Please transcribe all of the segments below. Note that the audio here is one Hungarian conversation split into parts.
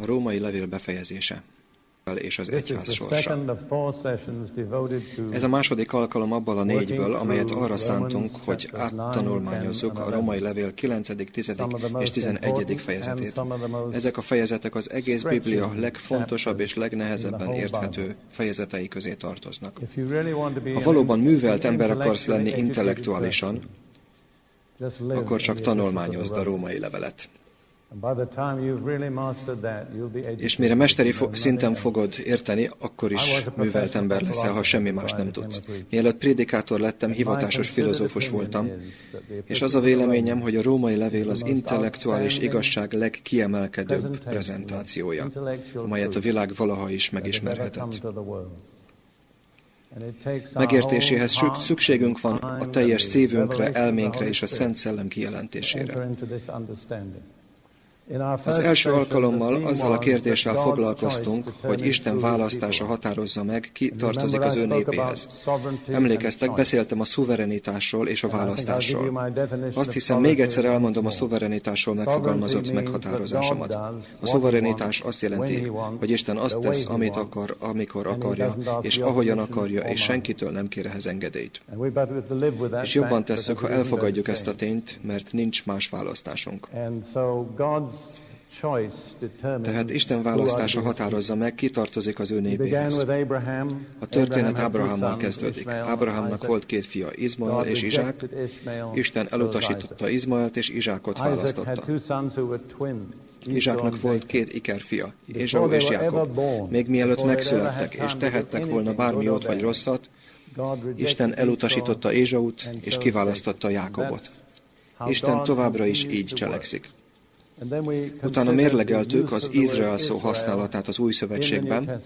A római levél befejezése és az egyház sorsa. Ez a második alkalom abból a négyből, amelyet arra szántunk, hogy áttanulmányozzuk a romai levél 9., 10. és 11. fejezetét. Ezek a fejezetek az egész Biblia legfontosabb és legnehezebben érthető fejezetei közé tartoznak. Ha an valóban művelt ember akarsz lenni intellektuálisan, akkor csak tanulmányozd a római levelet. És mire mesteri fo- szinten fogod érteni, akkor is művelt ember leszel, ha semmi más nem tudsz. Mielőtt prédikátor lettem, hivatásos filozófus voltam, és az a véleményem, hogy a római levél az intellektuális igazság legkiemelkedőbb prezentációja, amelyet a világ valaha is megismerhetett. Megértéséhez szükségünk van a teljes szívünkre, elménkre és a Szent Szellem kijelentésére. Az első alkalommal azzal a kérdéssel foglalkoztunk, hogy Isten választása határozza meg, ki tartozik az ő népéhez. Emlékeztek, beszéltem a szuverenitásról és a választásról. Azt hiszem, még egyszer elmondom a szuverenitásról megfogalmazott meghatározásomat. A szuverenitás azt jelenti, hogy Isten azt tesz, amit akar, amikor akarja, és ahogyan akarja, és senkitől nem kér ehhez engedélyt. És jobban tesszük, ha elfogadjuk ezt a tényt, mert nincs más választásunk. Tehát Isten választása határozza meg, ki tartozik az ő népéhez. A történet Ábrahámmal kezdődik. Ábrahámnak volt két fia, Izmael és Izsák. Isten elutasította Izmaelt és Izsákot választotta. Izsáknak volt két ikerfia, Ézsau és Jákob. Még mielőtt megszülettek és tehettek volna bármi jót vagy rosszat, Isten elutasította Ézsaut és kiválasztotta Jákobot. Isten továbbra is így cselekszik. Utána mérlegeltük az Izrael szó használatát az új szövetségben,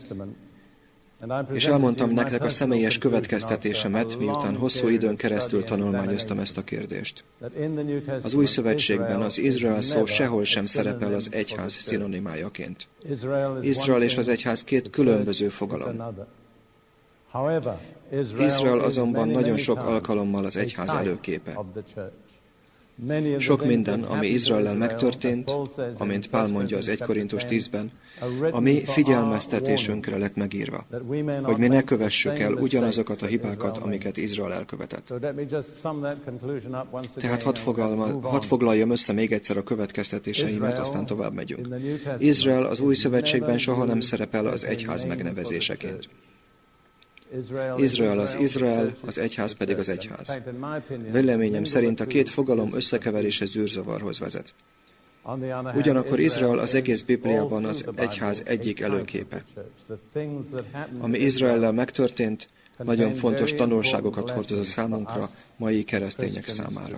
és elmondtam nektek a személyes következtetésemet, miután hosszú időn keresztül tanulmányoztam ezt a kérdést. Az új szövetségben az Izrael szó sehol sem szerepel az egyház szinonimájaként. Izrael és az egyház két különböző fogalom. Izrael azonban nagyon sok alkalommal az egyház előképe. Sok minden, ami Izraellel megtörtént, amint Pál mondja az 1 Korintus 10-ben, a mi figyelmeztetésünkre lett megírva, hogy mi ne kövessük el ugyanazokat a hibákat, amiket Izrael elkövetett. Tehát hadd, fogalma, hadd foglaljam össze még egyszer a következtetéseimet, aztán tovább megyünk. Izrael az új szövetségben soha nem szerepel az egyház megnevezéseként. Izrael az Izrael, az egyház pedig az egyház. Véleményem szerint a két fogalom összekeverése zűrzavarhoz vezet. Ugyanakkor Izrael az egész Bibliában az egyház egyik előképe. Ami Izraellel megtörtént, nagyon fontos tanulságokat hordoz a számunkra, mai keresztények számára.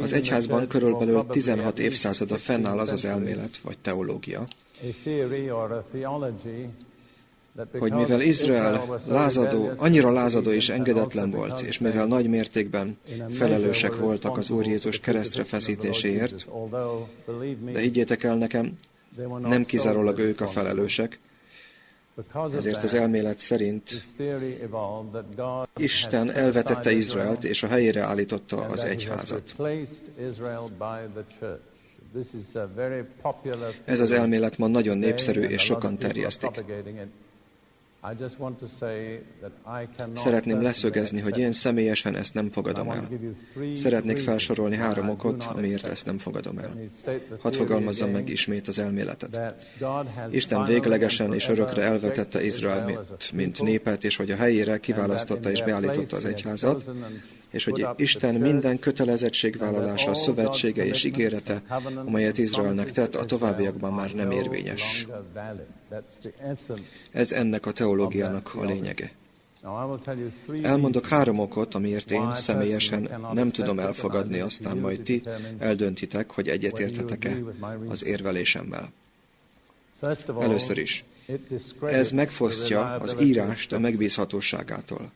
Az egyházban körülbelül 16 évszázada fennáll az az elmélet, vagy teológia, hogy mivel Izrael lázadó, annyira lázadó és engedetlen volt, és mivel nagy mértékben felelősek voltak az Úr Jézus keresztre feszítéséért, de higgyétek el nekem, nem kizárólag ők a felelősek, ezért az elmélet szerint Isten elvetette Izraelt, és a helyére állította az egyházat. Ez az elmélet ma nagyon népszerű, és sokan terjesztik. Szeretném leszögezni, hogy én személyesen ezt nem fogadom el. Szeretnék felsorolni három okot, amiért ezt nem fogadom el. Hadd fogalmazzam meg ismét az elméletet. Isten véglegesen és örökre elvetette Izraelt, mint népet, és hogy a helyére kiválasztotta és beállította az egyházat, és hogy Isten minden kötelezettségvállalása, szövetsége és ígérete, amelyet Izraelnek tett, a továbbiakban már nem érvényes. Ez ennek a teológiának a lényege. Elmondok három okot, amiért én személyesen nem tudom elfogadni, aztán majd ti eldöntitek, hogy egyetértetek-e az érvelésemmel. Először is, ez megfosztja az írást a megbízhatóságától,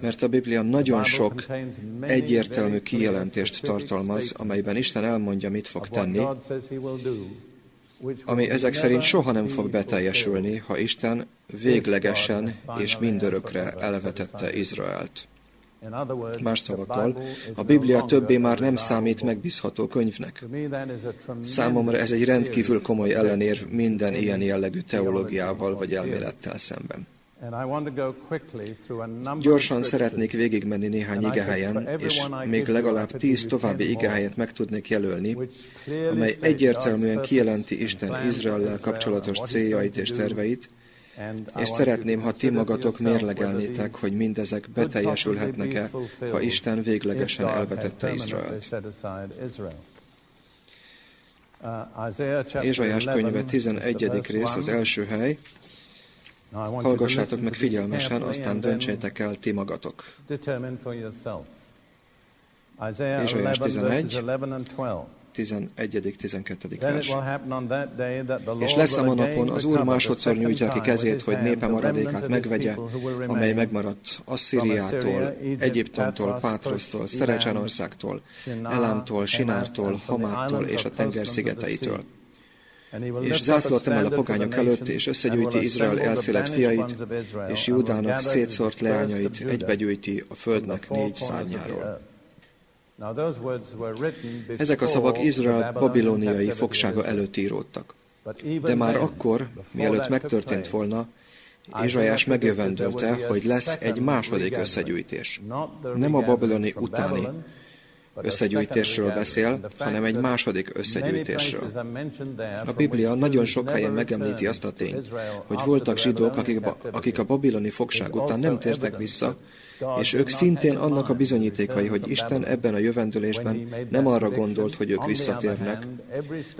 mert a Biblia nagyon sok egyértelmű kijelentést tartalmaz, amelyben Isten elmondja, mit fog tenni, ami ezek szerint soha nem fog beteljesülni, ha Isten véglegesen és mindörökre elvetette Izraelt. Más szavakkal, a Biblia többé már nem számít megbízható könyvnek. Számomra ez egy rendkívül komoly ellenérv minden ilyen jellegű teológiával vagy elmélettel szemben. Gyorsan szeretnék végigmenni néhány igehelyen, és még legalább tíz további igehelyet meg tudnék jelölni, amely egyértelműen kijelenti Isten Izraellel kapcsolatos céljait és terveit, és szeretném, ha ti magatok mérlegelnétek, hogy mindezek beteljesülhetnek-e, ha Isten véglegesen elvetette Izraelt. Ézsajás könyve 11. rész, az első hely, Hallgassátok meg figyelmesen, aztán döntsétek el ti magatok. Ézsajás 11, 11.-12. vers. És lesz a napon, az Úr másodszor nyújtja ki kezét, hogy népe maradékát megvegye, amely megmaradt Asszíriától, Egyiptomtól, Pátrosztól, Szerecsenországtól, Elámtól, Sinártól, Hamától és a tenger szigeteitől és zászlót emel a pogányok előtt, és összegyűjti Izrael elszélet fiait, és Júdának szétszórt leányait egybegyűjti a földnek négy szárnyáról. Ezek a szavak Izrael babiloniai fogsága előtt íródtak. De már akkor, mielőtt megtörtént volna, Izsajás megjövendölte, hogy lesz egy második összegyűjtés. Nem a babiloni utáni, összegyűjtésről beszél, hanem egy második összegyűjtésről. A Biblia nagyon sok helyen megemlíti azt a tényt, hogy voltak zsidók, akik, akik a babiloni fogság után nem tértek vissza, és ők szintén annak a bizonyítékai, hogy Isten ebben a jövendőlésben nem arra gondolt, hogy ők visszatérnek,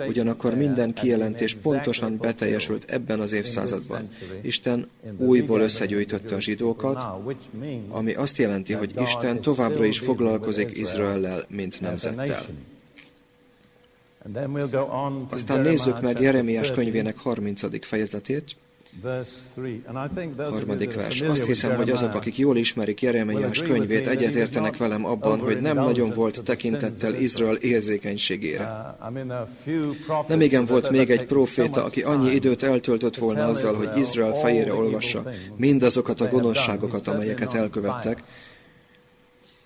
ugyanakkor minden kijelentés pontosan beteljesült ebben az évszázadban. Isten újból összegyűjtötte a zsidókat, ami azt jelenti, hogy Isten továbbra is foglalkozik Izraellel, mint nemzettel. Aztán nézzük meg Jeremiás könyvének 30. fejezetét, Harmadik vers. Azt hiszem, hogy azok, akik jól ismerik Jeremiás könyvét, egyetértenek velem abban, hogy nem nagyon volt tekintettel Izrael érzékenységére. Uh, nem igen volt még egy proféta, aki annyi időt eltöltött volna azzal, hogy Izrael fejére olvassa mindazokat a gonoszságokat, amelyeket elkövettek,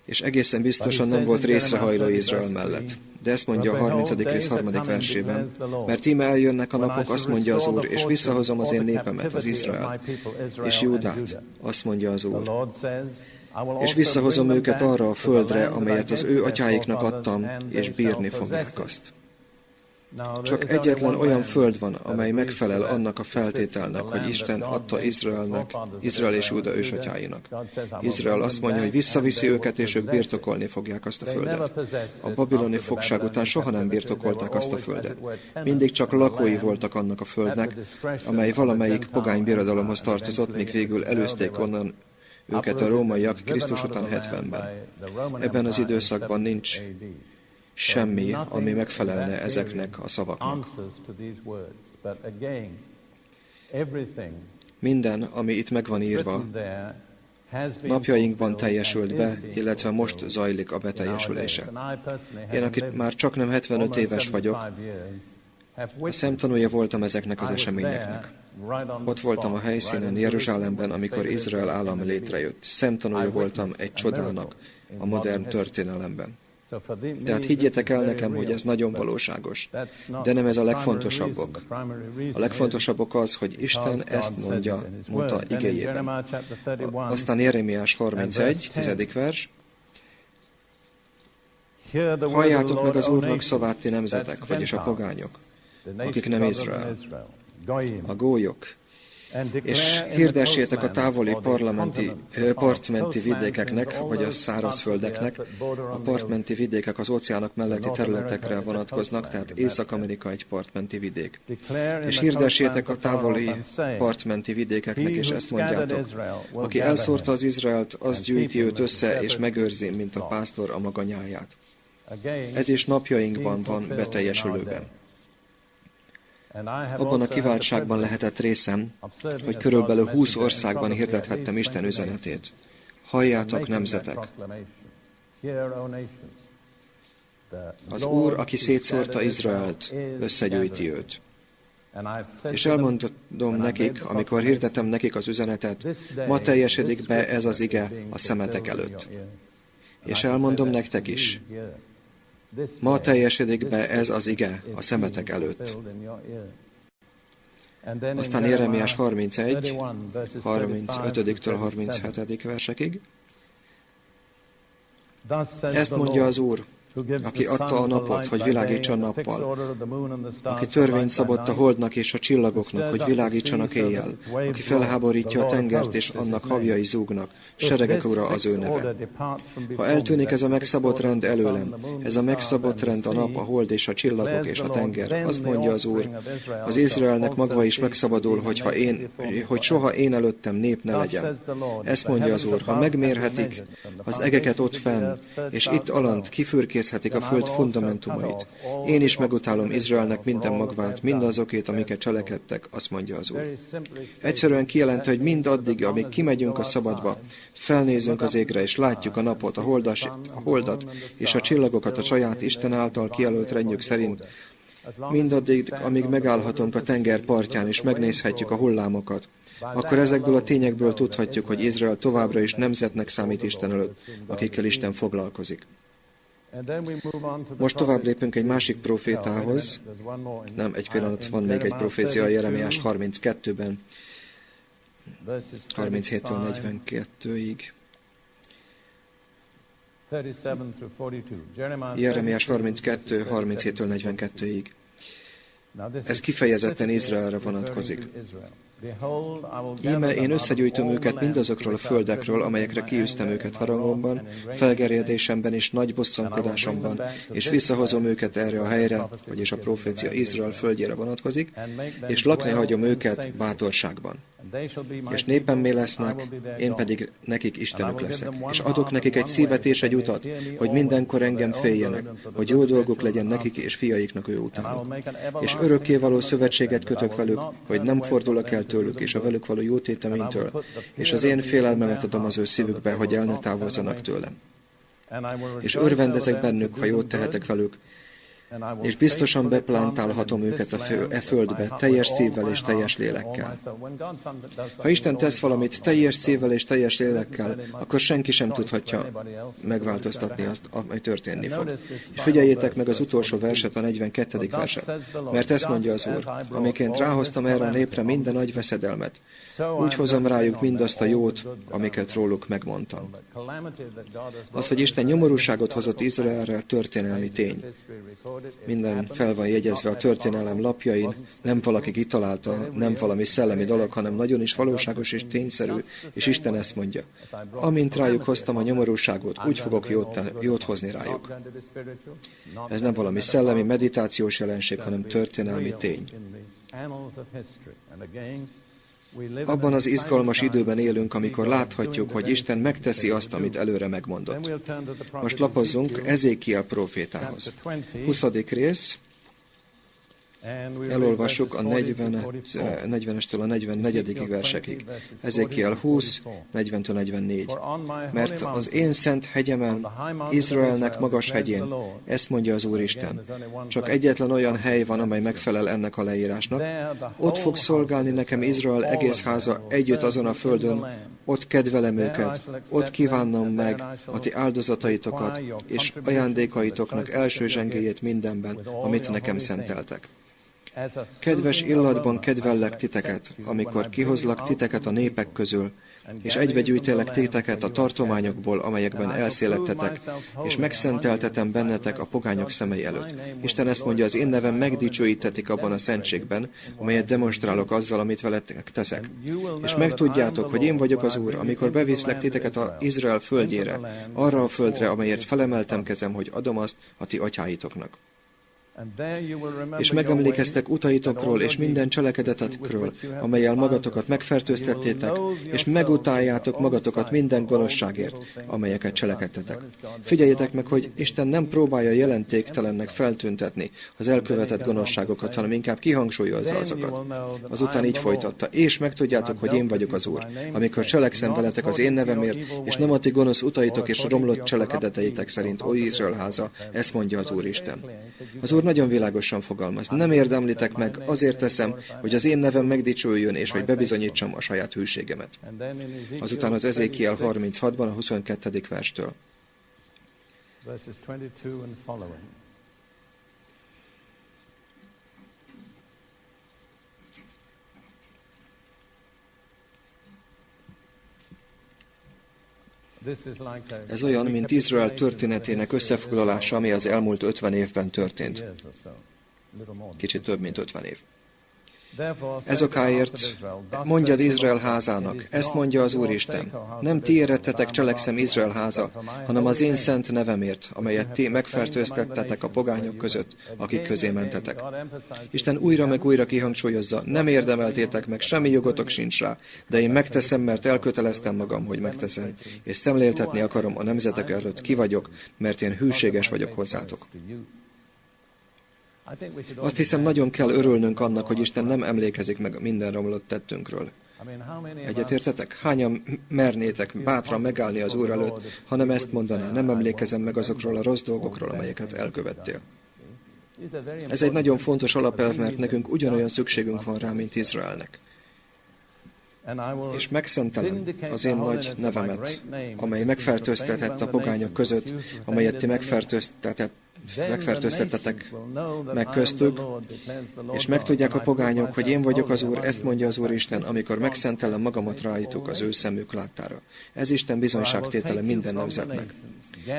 és egészen biztosan nem volt részrehajló Izrael mellett. De ezt mondja a 30. rész harmadik versében, mert íme eljönnek a napok, azt mondja az Úr, és visszahozom az én népemet, az Izrael, és Júdát, azt mondja az Úr. És visszahozom őket arra a földre, amelyet az ő atyáiknak adtam, és bírni fogják azt. Csak egyetlen olyan föld van, amely megfelel annak a feltételnek, hogy Isten adta Izraelnek, Izrael és Júda ősatyáinak. Izrael azt mondja, hogy visszaviszi őket, és ők birtokolni fogják azt a földet. A babiloni fogság után soha nem birtokolták azt a földet. Mindig csak lakói voltak annak a földnek, amely valamelyik pogány birodalomhoz tartozott, míg végül előzték onnan őket a rómaiak Krisztus után 70-ben. Ebben az időszakban nincs semmi, ami megfelelne ezeknek a szavaknak. Minden, ami itt meg van írva, napjainkban teljesült be, illetve most zajlik a beteljesülése. Én, akit már csak nem 75 éves vagyok, a szemtanúja voltam ezeknek az eseményeknek. Ott voltam a helyszínen Jeruzsálemben, amikor Izrael állam létrejött. Szemtanúja voltam egy csodának a modern történelemben. Tehát higgyétek el nekem, hogy ez nagyon valóságos. De nem ez a legfontosabbok. A legfontosabbok az, hogy Isten ezt mondja, mondta igéjében. Aztán Jeremiás 31, 10. vers. Halljátok meg az Úrnak szavát, ti nemzetek, vagyis a pogányok, akik nem Izrael. A gólyok, és hirdessétek a távoli parlamenti, partmenti vidékeknek, vagy a szárazföldeknek. A partmenti vidékek az óceánok melletti területekre vonatkoznak, tehát Észak-Amerika egy partmenti vidék. És hirdessétek a távoli partmenti vidékeknek, és ezt mondjátok. Aki elszórta az Izraelt, az gyűjti őt össze, és megőrzi, mint a pásztor a maga nyáját. Ez is napjainkban van beteljesülőben. Abban a kiváltságban lehetett részem, hogy körülbelül 20 országban hirdethettem Isten üzenetét. Halljátok, nemzetek! Az Úr, aki szétszórta Izraelt, összegyűjti őt. És elmondom nekik, amikor hirdetem nekik az üzenetet, ma teljesedik be ez az ige a szemetek előtt. És elmondom nektek is, ma teljesedik be ez az ige a szemetek előtt. Aztán Jeremiás 31, 35-től 37. versekig. Ezt mondja az Úr, aki adta a napot, hogy világítson nappal, aki törvényt szabott a holdnak és a csillagoknak, hogy világítsanak éjjel, aki felháborítja a tengert és annak havjai zúgnak, seregek ura az ő neve. Ha eltűnik ez a megszabott rend előlem, ez a megszabott rend a nap, a hold és a csillagok és a tenger, azt mondja az Úr, az Izraelnek magva is megszabadul, hogyha én, hogy soha én előttem nép ne legyen. Ezt mondja az Úr, ha megmérhetik az egeket ott fenn, és itt alant kifürkész megnézhetik a föld fundamentumait. Én is megutálom Izraelnek minden magvát, mindazokét, amiket cselekedtek, azt mondja az Úr. Egyszerűen kijelenti, hogy mind addig, amíg kimegyünk a szabadba, felnézünk az égre, és látjuk a napot, a, holdas, a holdat és a csillagokat a saját Isten által kijelölt rendjük szerint, mindaddig, amíg megállhatunk a tenger partján, és megnézhetjük a hullámokat, akkor ezekből a tényekből tudhatjuk, hogy Izrael továbbra is nemzetnek számít Isten előtt, akikkel Isten foglalkozik. Most tovább lépünk egy másik profétához. Nem, egy pillanat, van még egy profécia a Jeremiás 32-ben, 37-től 42-ig. Jeremiás 32, 37-től 42-ig. Ez kifejezetten Izraelre vonatkozik. Íme én összegyűjtöm őket mindazokról a földekről, amelyekre kiűztem őket harangomban, felgerjedésemben és nagy bosszankodásomban, és visszahozom őket erre a helyre, vagyis a profécia Izrael földjére vonatkozik, és lakni hagyom őket bátorságban. És népemmé lesznek, én pedig nekik Istenük leszek. És adok nekik egy szívet és egy utat, hogy mindenkor engem féljenek, hogy jó dolgok legyen nekik és fiaiknak ő utánuk. És örökkévaló szövetséget kötök velük, hogy nem fordulok el tőlük, és a velük való jótétemintől, és az én félelmemet adom az ő szívükbe, hogy el ne távozzanak tőlem. És örvendezek bennük, ha jót tehetek velük, és biztosan beplántálhatom őket a e földbe teljes szívvel és teljes lélekkel. Ha Isten tesz valamit teljes szívvel és teljes lélekkel, akkor senki sem tudhatja megváltoztatni azt, ami történni fog. Figyeljétek meg az utolsó verset, a 42. verset, mert ezt mondja az Úr, amiként ráhoztam erre a népre minden nagy veszedelmet, úgy hozom rájuk mindazt a jót, amiket róluk megmondtam. Az, hogy Isten nyomorúságot hozott Izraelre, történelmi tény. Minden fel van jegyezve a történelem lapjain, nem valaki kitalálta, nem valami szellemi dolog, hanem nagyon is valóságos és tényszerű, és Isten ezt mondja. Amint rájuk hoztam a nyomorúságot, úgy fogok jót, jót hozni rájuk. Ez nem valami szellemi meditációs jelenség, hanem történelmi tény. Abban az izgalmas időben élünk, amikor láthatjuk, hogy Isten megteszi azt, amit előre megmondott. Most lapozzunk Ezékiel profétához. 20. rész, Elolvassuk a 40 40-estől a 44. versekig. Ezékiel 20, 40 44. Mert az én szent hegyemen, Izraelnek magas hegyén, ezt mondja az Úristen, csak egyetlen olyan hely van, amely megfelel ennek a leírásnak. Ott fog szolgálni nekem Izrael egész háza együtt azon a földön, ott kedvelem őket, ott kívánom meg a ti áldozataitokat és ajándékaitoknak első zsengéjét mindenben, amit nekem szenteltek. Kedves illatban kedvellek titeket, amikor kihozlak titeket a népek közül, és egybegyűjtelek téteket a tartományokból, amelyekben elszélettetek, és megszenteltetem bennetek a pogányok szemei előtt. Isten ezt mondja, az én nevem megdicsőítetik abban a szentségben, amelyet demonstrálok azzal, amit veletek teszek. És megtudjátok, hogy én vagyok az Úr, amikor beviszlek titeket a Izrael földjére, arra a földre, amelyért felemeltem kezem, hogy adom azt a ti atyáitoknak és megemlékeztek utaitokról és minden cselekedetekről, amelyel magatokat megfertőztettétek, és megutáljátok magatokat minden gonoszságért, amelyeket cselekedtetek. Figyeljetek meg, hogy Isten nem próbálja jelentéktelennek feltüntetni az elkövetett gonoszságokat, hanem inkább kihangsúlyozza azokat. Azután így folytatta, és megtudjátok, hogy én vagyok az Úr, amikor cselekszem veletek az én nevemért, és nem a ti gonosz utaitok és romlott cselekedeteitek szerint, ó Izrael háza, ezt mondja az Úr Isten. Az Úr akkor nagyon világosan fogalmaz. Nem érdemlitek meg, azért teszem, hogy az én nevem megdicsőjön, és hogy bebizonyítsam a saját hűségemet. Azután az Ezékiel 36-ban a 22. verstől. Ez olyan, mint Izrael történetének összefoglalása, ami az elmúlt 50 évben történt. Kicsit több, mint 50 év. Ez okáért mondjad Izrael házának, ezt mondja az Úristen. Nem ti érettetek cselekszem Izrael háza, hanem az én szent nevemért, amelyet ti megfertőztettetek a pogányok között, akik közé mentetek. Isten újra meg újra kihangsúlyozza, nem érdemeltétek meg, semmi jogotok sincs rá, de én megteszem, mert elköteleztem magam, hogy megteszem, és szemléltetni akarom a nemzetek előtt, ki vagyok, mert én hűséges vagyok hozzátok. Azt hiszem, nagyon kell örülnünk annak, hogy Isten nem emlékezik meg minden romlott tettünkről. Egyetértetek? Hányan mernétek bátran megállni az Úr előtt, ha nem ezt mondaná, nem emlékezem meg azokról a rossz dolgokról, amelyeket elkövettél. Ez egy nagyon fontos alapelv, mert nekünk ugyanolyan szükségünk van rá, mint Izraelnek. És megszentelem az én nagy nevemet, amely megfertőztetett a pogányok között, amelyet ti megfertőztetett megfertőztettetek meg köztük, és megtudják a pogányok, hogy én vagyok az Úr, ezt mondja az Úr Isten, amikor megszentelem magamat rájtuk az ő szemük láttára. Ez Isten bizonyságtétele minden nemzetnek.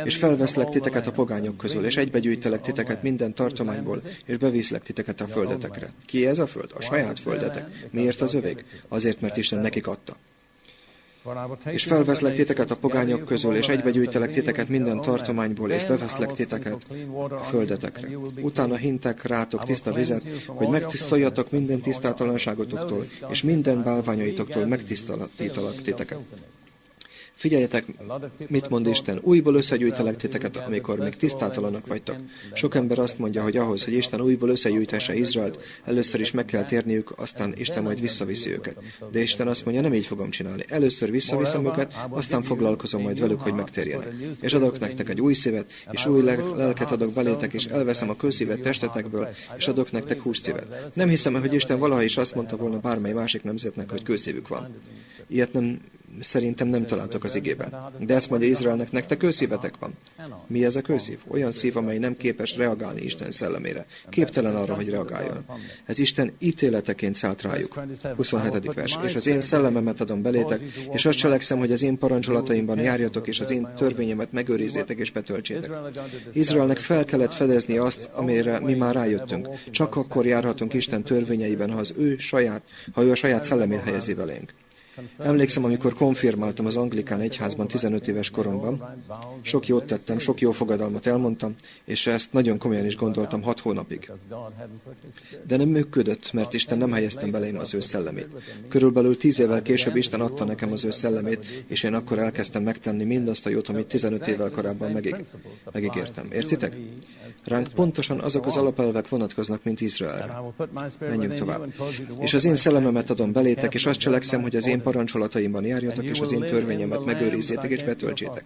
És felveszlek titeket a pogányok közül, és egybegyűjtelek titeket minden tartományból, és beviszlek titeket a földetekre. Ki ez a föld? A saját földetek. Miért az övék? Azért, mert Isten nekik adta. És felveszlek titeket a pogányok közül, és egybegyűjtelek titeket minden tartományból, és beveszlek titeket a földetekre. Utána hintek rátok tiszta vizet, hogy megtisztoljatok minden tisztátalanságotoktól, és minden bálványaitoktól megtisztalak titeket. Figyeljetek, mit mond Isten, újból összegyűjtelek titeket, amikor még tisztátalanak vagytok. Sok ember azt mondja, hogy ahhoz, hogy Isten újból összegyűjtesse Izraelt, először is meg kell térniük, aztán Isten majd visszaviszi őket. De Isten azt mondja, nem így fogom csinálni. Először visszaviszem őket, aztán foglalkozom majd velük, hogy megtérjenek. És adok nektek egy új szívet, és új lelket adok belétek, és elveszem a közszívet testetekből, és adok nektek hússzívet. Nem hiszem, hogy Isten valaha is azt mondta volna bármely másik nemzetnek, hogy kőszívük van. Ilyet nem szerintem nem találtok az igében. De ezt mondja Izraelnek, nektek kőszívetek van. Mi ez a kőszív? Olyan szív, amely nem képes reagálni Isten szellemére. Képtelen arra, hogy reagáljon. Ez Isten ítéleteként szállt rájuk. 27. vers. És az én szellememet adom belétek, és azt cselekszem, hogy az én parancsolataimban járjatok, és az én törvényemet megőrizzétek és betöltsétek. Izraelnek fel kellett fedezni azt, amire mi már rájöttünk. Csak akkor járhatunk Isten törvényeiben, ha az ő saját, ha ő a saját szellemét helyezi belénk. Emlékszem, amikor konfirmáltam az anglikán egyházban 15 éves koromban, sok jót tettem, sok jó fogadalmat elmondtam, és ezt nagyon komolyan is gondoltam hat hónapig. De nem működött, mert Isten nem helyeztem belém az ő szellemét. Körülbelül tíz évvel később Isten adta nekem az ő szellemét, és én akkor elkezdtem megtenni mindazt a jót, amit 15 évvel korábban megíg megígértem. Értitek? Ránk pontosan azok az alapelvek vonatkoznak, mint Izraelre. Menjünk tovább. És az én szellememet adom belétek, és azt cselekszem, hogy az én parancsolataimban járjatok, és az én törvényemet megőrizzétek és betöltsétek.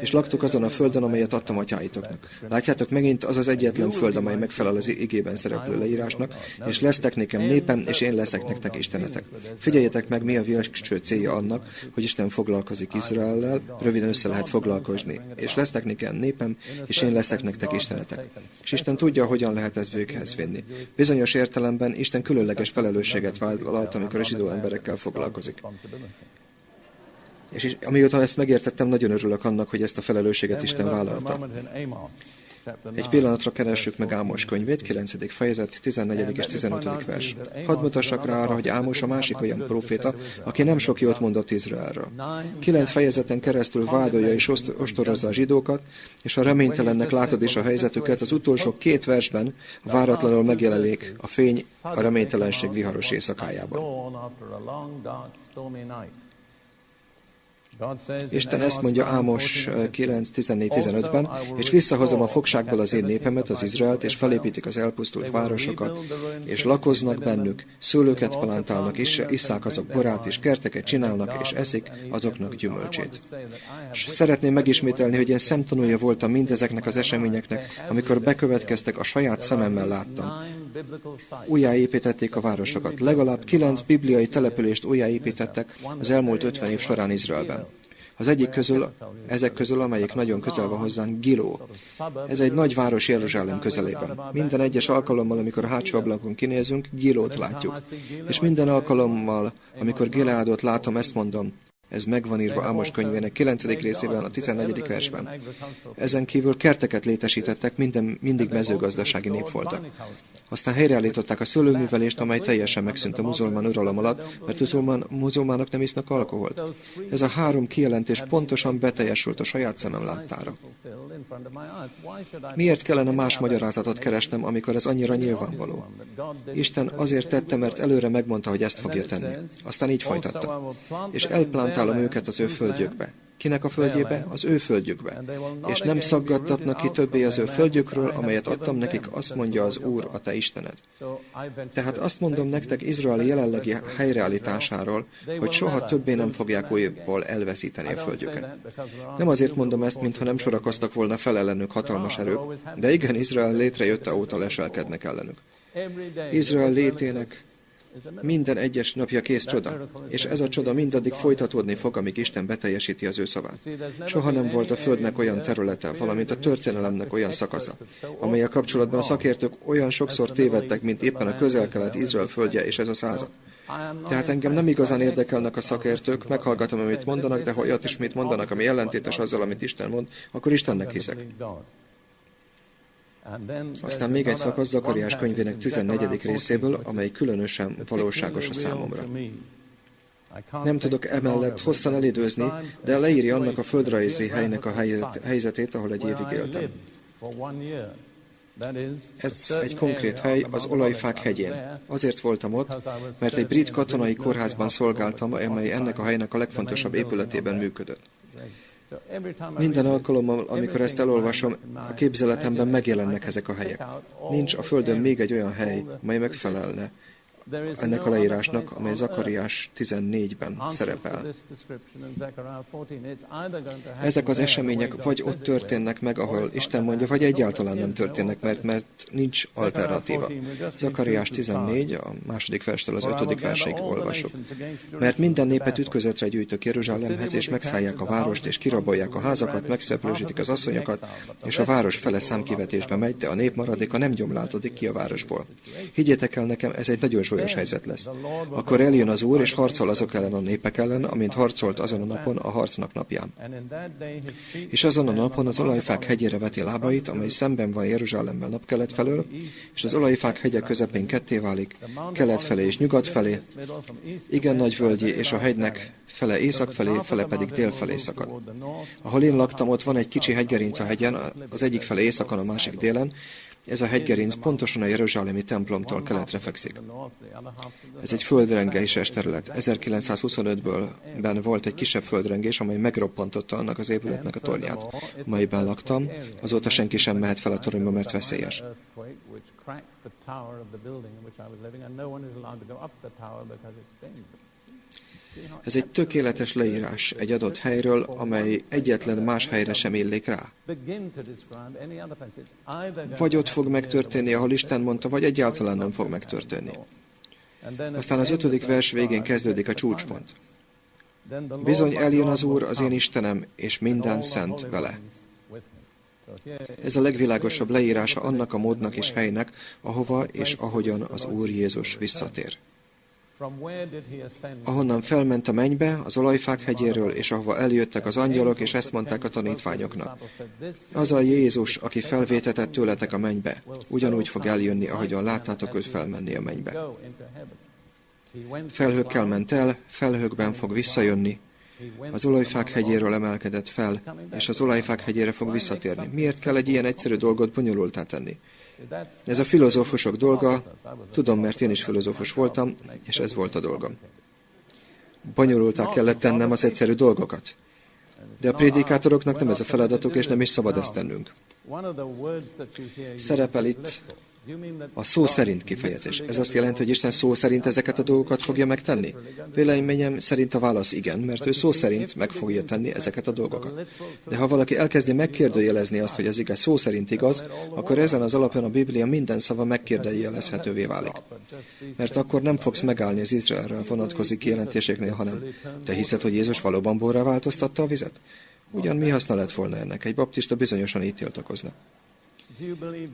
És laktok azon a földön, amelyet adtam atyáitoknak. Látjátok, megint az az egyetlen föld, amely megfelel az igében szereplő leírásnak, és lesztek nekem népem, és én leszek nektek istenetek. Figyeljetek meg, mi a végső célja annak, hogy Isten foglalkozik Izraellel, röviden össze lehet foglalkozni. És lesztek nekem népem, és én leszek nektek istenetek. És Isten tudja, hogyan lehet ez véghez vinni. Bizonyos értelemben Isten különleges felelősséget vállalt, amikor a zsidó emberekkel foglalkozik. És amióta ezt megértettem, nagyon örülök annak, hogy ezt a felelősséget Isten vállalta. Egy pillanatra keressük meg Ámos könyvét, 9. fejezet, 14. és 15. vers. Hadd mutassak rá arra, hogy Ámos a másik olyan proféta, aki nem sok jót mondott Izraelről. Kilenc fejezeten keresztül vádolja és ostorozza a zsidókat, és a reménytelennek látod is a helyzetüket, az utolsó két versben váratlanul megjelenik a fény a reménytelenség viharos éjszakájában. Isten ezt mondja Ámos 9.14-15-ben, és visszahozom a fogságból az én népemet, az Izraelt, és felépítik az elpusztult városokat, és lakoznak bennük, szőlőket palántálnak, és isszák azok borát, és kerteket csinálnak, és eszik azoknak gyümölcsét. És szeretném megismételni, hogy én szemtanúja voltam mindezeknek az eseményeknek, amikor bekövetkeztek, a saját szememmel láttam. Újjáépítették a városokat. Legalább kilenc bibliai települést újjáépítettek az elmúlt 50 év során Izraelben. Az egyik közül, ezek közül, amelyik nagyon közel van hozzánk, Giló. Ez egy nagy város Jeruzsálem közelében. Minden egyes alkalommal, amikor a hátsó ablakon kinézünk, Gilót látjuk. És minden alkalommal, amikor Gileádot látom, ezt mondom, ez megvan írva Ámos könyvének 9. részében, a 14. versben. Ezen kívül kerteket létesítettek, minden, mindig mezőgazdasági nép voltak. Aztán helyreállították a szőlőművelést, amely teljesen megszűnt a muzulmán uralom alatt, mert muzulmán, muzulmánok nem isznak alkoholt. Ez a három kijelentés pontosan beteljesült a saját szemem láttára. Miért kellene más magyarázatot keresnem, amikor ez annyira nyilvánvaló? Isten azért tette, mert előre megmondta, hogy ezt fogja tenni. Aztán így folytatta. És elplántálom őket az ő földjökbe. Kinek a földjébe? Az ő földjükbe. És nem szaggattatnak ki többé az ő földjükről, amelyet adtam nekik, azt mondja az Úr, a te Istened. Tehát azt mondom nektek Izrael jelenlegi helyreállításáról, hogy soha többé nem fogják újból elveszíteni a földjüket. Nem azért mondom ezt, mintha nem sorakoztak volna fel ellenük hatalmas erők, de igen, Izrael létrejötte óta leselkednek ellenük. Izrael létének minden egyes napja kész csoda, és ez a csoda mindaddig folytatódni fog, amíg Isten beteljesíti az ő szavát. Soha nem volt a Földnek olyan területe, valamint a történelemnek olyan szakasza, amely a kapcsolatban a szakértők olyan sokszor tévedtek, mint éppen a közel-kelet Izrael földje és ez a század. Tehát engem nem igazán érdekelnek a szakértők, meghallgatom, amit mondanak, de ha olyat is mit mondanak, ami ellentétes azzal, amit Isten mond, akkor Istennek hiszek. Aztán még egy szakasz Zakariás könyvének 14. részéből, amely különösen valóságos a számomra. Nem tudok emellett hosszan elidőzni, de leírja annak a földrajzi helynek a helyzetét, ahol egy évig éltem. Ez egy konkrét hely az Olajfák hegyén. Azért voltam ott, mert egy brit katonai kórházban szolgáltam, amely ennek a helynek a legfontosabb épületében működött. Minden alkalommal, amikor ezt elolvasom, a képzeletemben megjelennek ezek a helyek. Nincs a Földön még egy olyan hely, mely megfelelne ennek a leírásnak, amely Zakariás 14-ben szerepel. Ezek az események vagy ott történnek meg, ahol Isten mondja, vagy egyáltalán nem történnek, mert, mert nincs alternatíva. Zakariás 14, a második verstől az ötödik verseig olvasok. Mert minden népet ütközetre gyűjtök Jeruzsálemhez, és megszállják a várost, és kirabolják a házakat, megszeplősítik az asszonyokat, és a város fele számkivetésbe megy, de a nép maradék, a nem gyomláltodik ki a városból. Higgyétek el nekem, ez egy nagyon súlyos helyzet lesz. Akkor eljön az Úr, és harcol azok ellen a népek ellen, amint harcolt azon a napon a harcnak napján. És azon a napon az olajfák hegyére veti lábait, amely szemben van Jeruzsálemmel napkelet felől, és az olajfák hegye közepén ketté válik, kelet felé és nyugat felé, igen nagy völgyi, és a hegynek fele észak felé, fele pedig dél felé szakad. Ahol én laktam, ott van egy kicsi hegygerinc a hegyen, az egyik fele északon, a másik délen, ez a hegygerinc pontosan a Jeruzsálemi templomtól keletre fekszik. Ez egy földrengéses terület. 1925-ből ben volt egy kisebb földrengés, amely megroppantotta annak az épületnek a tornyát, amelyben laktam. Azóta senki sem mehet fel a toronyba, mert veszélyes. Ez egy tökéletes leírás egy adott helyről, amely egyetlen más helyre sem illik rá. Vagy ott fog megtörténni, ahol Isten mondta, vagy egyáltalán nem fog megtörténni. Aztán az ötödik vers végén kezdődik a csúcspont. Bizony eljön az Úr, az én Istenem, és minden szent vele. Ez a legvilágosabb leírása annak a módnak és helynek, ahova és ahogyan az Úr Jézus visszatér ahonnan felment a mennybe, az olajfák hegyéről, és ahova eljöttek az angyalok, és ezt mondták a tanítványoknak. Az a Jézus, aki felvétetett tőletek a mennybe, ugyanúgy fog eljönni, ahogyan láttátok őt felmenni a mennybe. Felhőkkel ment el, felhőkben fog visszajönni, az olajfák hegyéről emelkedett fel, és az olajfák hegyére fog visszatérni. Miért kell egy ilyen egyszerű dolgot bonyolultá tenni? Ez a filozófusok dolga, tudom, mert én is filozófus voltam, és ez volt a dolgom. Bonyolultá kellett tennem az egyszerű dolgokat. De a prédikátoroknak nem ez a feladatuk, és nem is szabad ezt tennünk. Szerepel itt a szó szerint kifejezés. Ez azt jelenti, hogy Isten szó szerint ezeket a dolgokat fogja megtenni? Véleményem szerint a válasz igen, mert ő szó szerint meg fogja tenni ezeket a dolgokat. De ha valaki elkezdi megkérdőjelezni azt, hogy az igaz szó szerint igaz, akkor ezen az alapon a Biblia minden szava megkérdőjelezhetővé válik. Mert akkor nem fogsz megállni az Izraelre vonatkozó kijelentéseknél, hanem te hiszed, hogy Jézus valóban borra változtatta a vizet? Ugyan mi haszna lett volna ennek? Egy baptista bizonyosan így tiltakozna.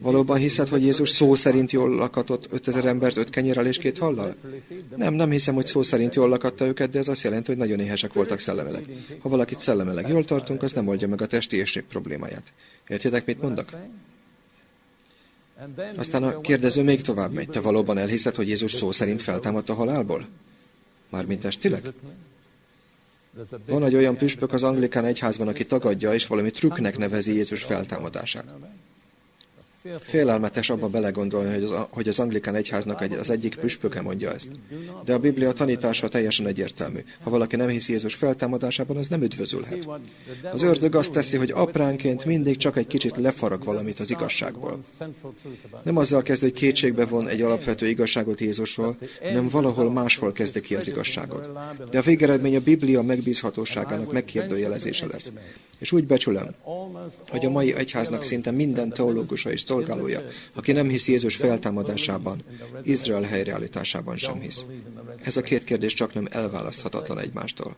Valóban hiszed, hogy Jézus szó szerint jól lakatott 5000 embert öt kenyérrel és két hallal? Nem, nem hiszem, hogy szó szerint jól lakatta őket, de ez azt jelenti, hogy nagyon éhesek voltak szellemileg. Ha valakit szellemileg jól tartunk, az nem oldja meg a testi ésség problémáját. Értitek, mit mondok? Aztán a kérdező még tovább megy. Te valóban elhiszed, hogy Jézus szó szerint feltámadt a halálból? Mármint testileg? Van egy olyan püspök az anglikán egyházban, aki tagadja és valami trükknek nevezi Jézus feltámadását. Félelmetes abba belegondolni, hogy az, hogy az anglikán egyháznak egy, az egyik püspöke mondja ezt. De a Biblia tanítása teljesen egyértelmű. Ha valaki nem hiszi Jézus feltámadásában, az nem üdvözülhet. Az ördög azt teszi, hogy apránként mindig csak egy kicsit lefarag valamit az igazságból. Nem azzal kezd, hogy kétségbe von egy alapvető igazságot Jézusról, hanem valahol máshol kezdi ki az igazságot. De a végeredmény a Biblia megbízhatóságának megkérdőjelezése lesz. És úgy becsülem, hogy a mai egyháznak szinte minden teológusa és szolgálója, aki nem hisz Jézus feltámadásában, Izrael helyreállításában sem hisz. Ez a két kérdés csak nem elválaszthatatlan egymástól.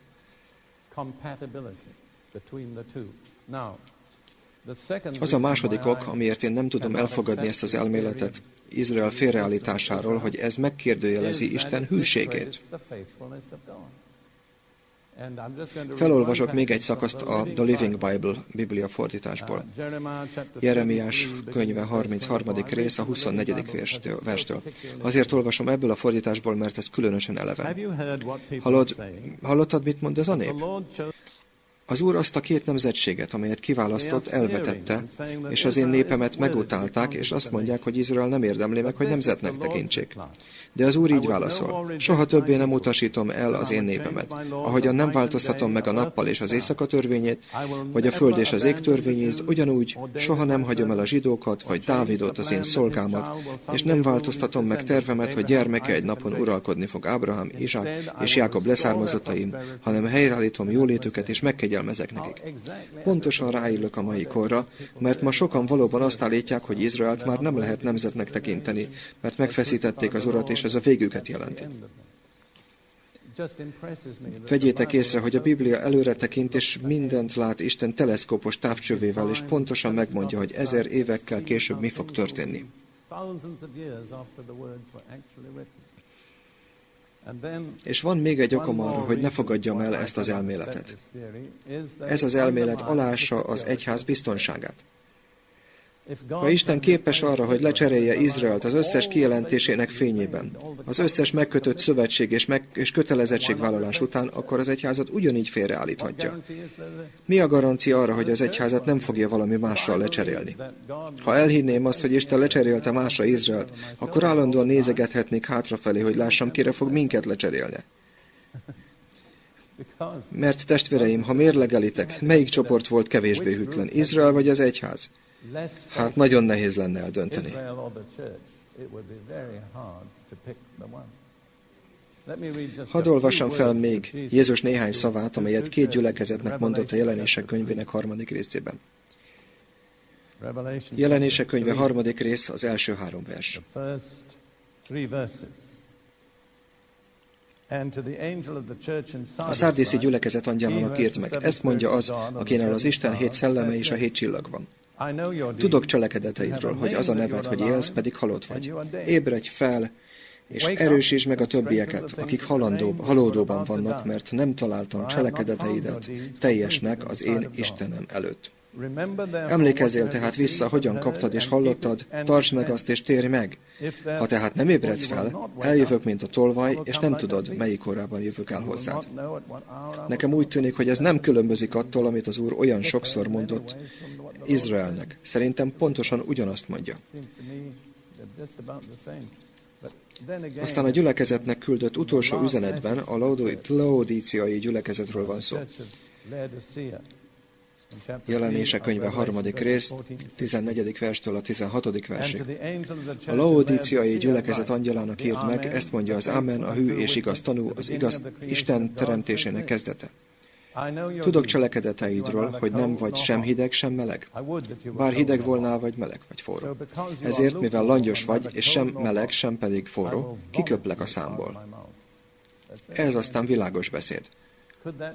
Az a második ok, amiért én nem tudom elfogadni ezt az elméletet Izrael félreállításáról, hogy ez megkérdőjelezi Isten hűségét. Felolvasok még egy szakaszt a The Living Bible Biblia fordításból. Jeremiás könyve 33. rész a 24. verstől, verstől. Azért olvasom ebből a fordításból, mert ez különösen eleven. Hallod, hallottad, mit mond ez a nép? Az Úr azt a két nemzetséget, amelyet kiválasztott, elvetette, és az én népemet megutálták, és azt mondják, hogy Izrael nem érdemli meg, hogy nemzetnek tekintsék. De az Úr így válaszol, soha többé nem utasítom el az én népemet. Ahogyan nem változtatom meg a nappal és az éjszaka törvényét, vagy a föld és az ég törvényét, ugyanúgy soha nem hagyom el a zsidókat, vagy Dávidot, az én szolgámat, és nem változtatom meg tervemet, hogy gyermeke egy napon uralkodni fog Ábrahám, Izsák és Jákob leszármazottaim, hanem helyreállítom jólétüket és megkegyel figyelmezek nekik. Pontosan ráillök a mai korra, mert ma sokan valóban azt állítják, hogy Izraelt már nem lehet nemzetnek tekinteni, mert megfeszítették az urat, és ez a végüket jelenti. Vegyétek észre, hogy a Biblia előre tekint, és mindent lát Isten teleszkópos távcsövével, és pontosan megmondja, hogy ezer évekkel később mi fog történni. És van még egy okom arra, hogy ne fogadjam el ezt az elméletet. Ez az elmélet alássa az egyház biztonságát. Ha Isten képes arra, hogy lecserélje Izraelt az összes kijelentésének fényében, az összes megkötött szövetség és, meg, és kötelezettségvállalás után, akkor az egyházat ugyanígy félreállíthatja. Mi a garancia arra, hogy az egyházat nem fogja valami mással lecserélni? Ha elhinném azt, hogy Isten lecserélte másra Izraelt, akkor állandóan nézegethetnék hátrafelé, hogy lássam, kire fog minket lecserélni. Mert testvéreim, ha mérlegelitek, melyik csoport volt kevésbé hűtlen, Izrael vagy az egyház? Hát nagyon nehéz lenne eldönteni. Hadd olvassam fel még Jézus néhány szavát, amelyet két gyülekezetnek mondott a jelenések könyvének harmadik részében. Jelenések könyve harmadik rész, az első három vers. A szárdészi gyülekezet angyalának írt meg. Ezt mondja az, akinél az Isten hét szelleme és a hét csillag van. Tudok cselekedeteidről, hogy az a neved, hogy élsz, pedig halott vagy. Ébredj fel, és erősítsd meg a többieket, akik halandó, halódóban vannak, mert nem találtam cselekedeteidet teljesnek az én Istenem előtt. Emlékezzél tehát vissza, hogyan kaptad és hallottad, tartsd meg azt és térj meg. Ha tehát nem ébredsz fel, eljövök, mint a tolvaj, és nem tudod, melyik órában jövök el hozzád. Nekem úgy tűnik, hogy ez nem különbözik attól, amit az Úr olyan sokszor mondott Izraelnek. Szerintem pontosan ugyanazt mondja. Aztán a gyülekezetnek küldött utolsó üzenetben a laodíciai gyülekezetről van szó. Jelenése könyve harmadik rész, 14. verstől a 16. versig. A laodíciai gyülekezet angyalának írt meg, ezt mondja az Ámen, a hű és igaz tanú, az igaz Isten teremtésének kezdete. Tudok cselekedeteidről, hogy nem vagy sem hideg, sem meleg. Bár hideg volnál, vagy meleg, vagy forró. Ezért, mivel langyos vagy, és sem meleg, sem pedig forró, kiköplek a számból. Ez aztán világos beszéd.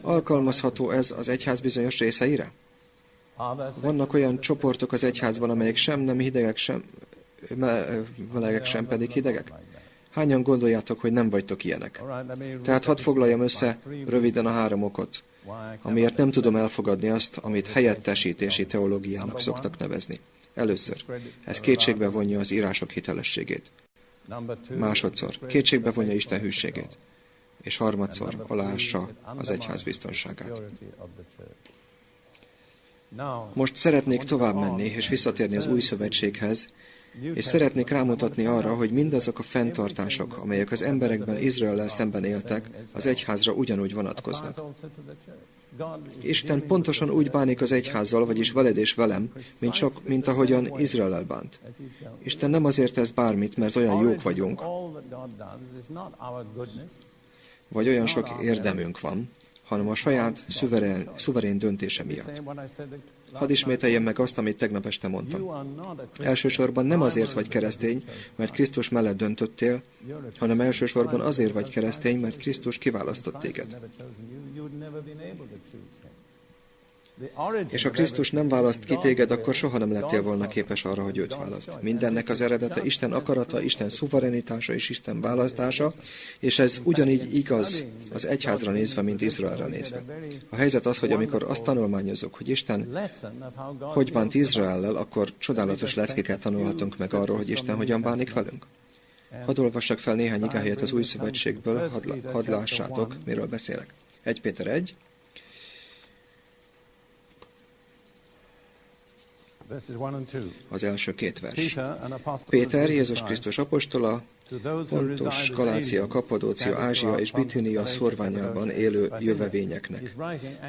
Alkalmazható ez az egyház bizonyos részeire? Vannak olyan csoportok az egyházban, amelyek sem nem hidegek, sem melegek, sem pedig hidegek? Hányan gondoljátok, hogy nem vagytok ilyenek? Tehát hadd foglaljam össze röviden a három okot, amiért nem tudom elfogadni azt, amit helyettesítési teológiának szoktak nevezni. Először, ez kétségbe vonja az írások hitelességét. Másodszor, kétségbe vonja Isten hűségét. És harmadszor, aláássa az egyház biztonságát. Most szeretnék tovább menni és visszatérni az új szövetséghez, és szeretnék rámutatni arra, hogy mindazok a fenntartások, amelyek az emberekben Izraellel szemben éltek, az egyházra ugyanúgy vonatkoznak. Isten pontosan úgy bánik az egyházzal, vagyis veled és velem, mint, csak, mint ahogyan Izrael bánt. Isten nem azért tesz bármit, mert olyan jók vagyunk, vagy olyan sok érdemünk van, hanem a saját szuverén, szuverén döntése miatt. Hadd ismételjem meg azt, amit tegnap este mondtam. Elsősorban nem azért vagy keresztény, mert Krisztus mellett döntöttél, hanem elsősorban azért vagy keresztény, mert Krisztus kiválasztott téged. És ha Krisztus nem választ ki téged, akkor soha nem lettél volna képes arra, hogy őt választ. Mindennek az eredete Isten akarata, Isten szuverenitása és Isten választása, és ez ugyanígy igaz az egyházra nézve, mint Izraelre nézve. A helyzet az, hogy amikor azt tanulmányozunk, hogy Isten hogy bánt Izraellel, akkor csodálatos leckéket tanulhatunk meg arról, hogy Isten hogyan bánik velünk. Hadd olvassak fel néhány igahelyet az új szövetségből, hadd, hadd lássátok, miről beszélek. 1 Péter 1, Az első két vers. Péter, Jézus Krisztus apostola, Pontus, Galácia, Kapadócia, Ázsia és Bitinia szorványában élő jövevényeknek.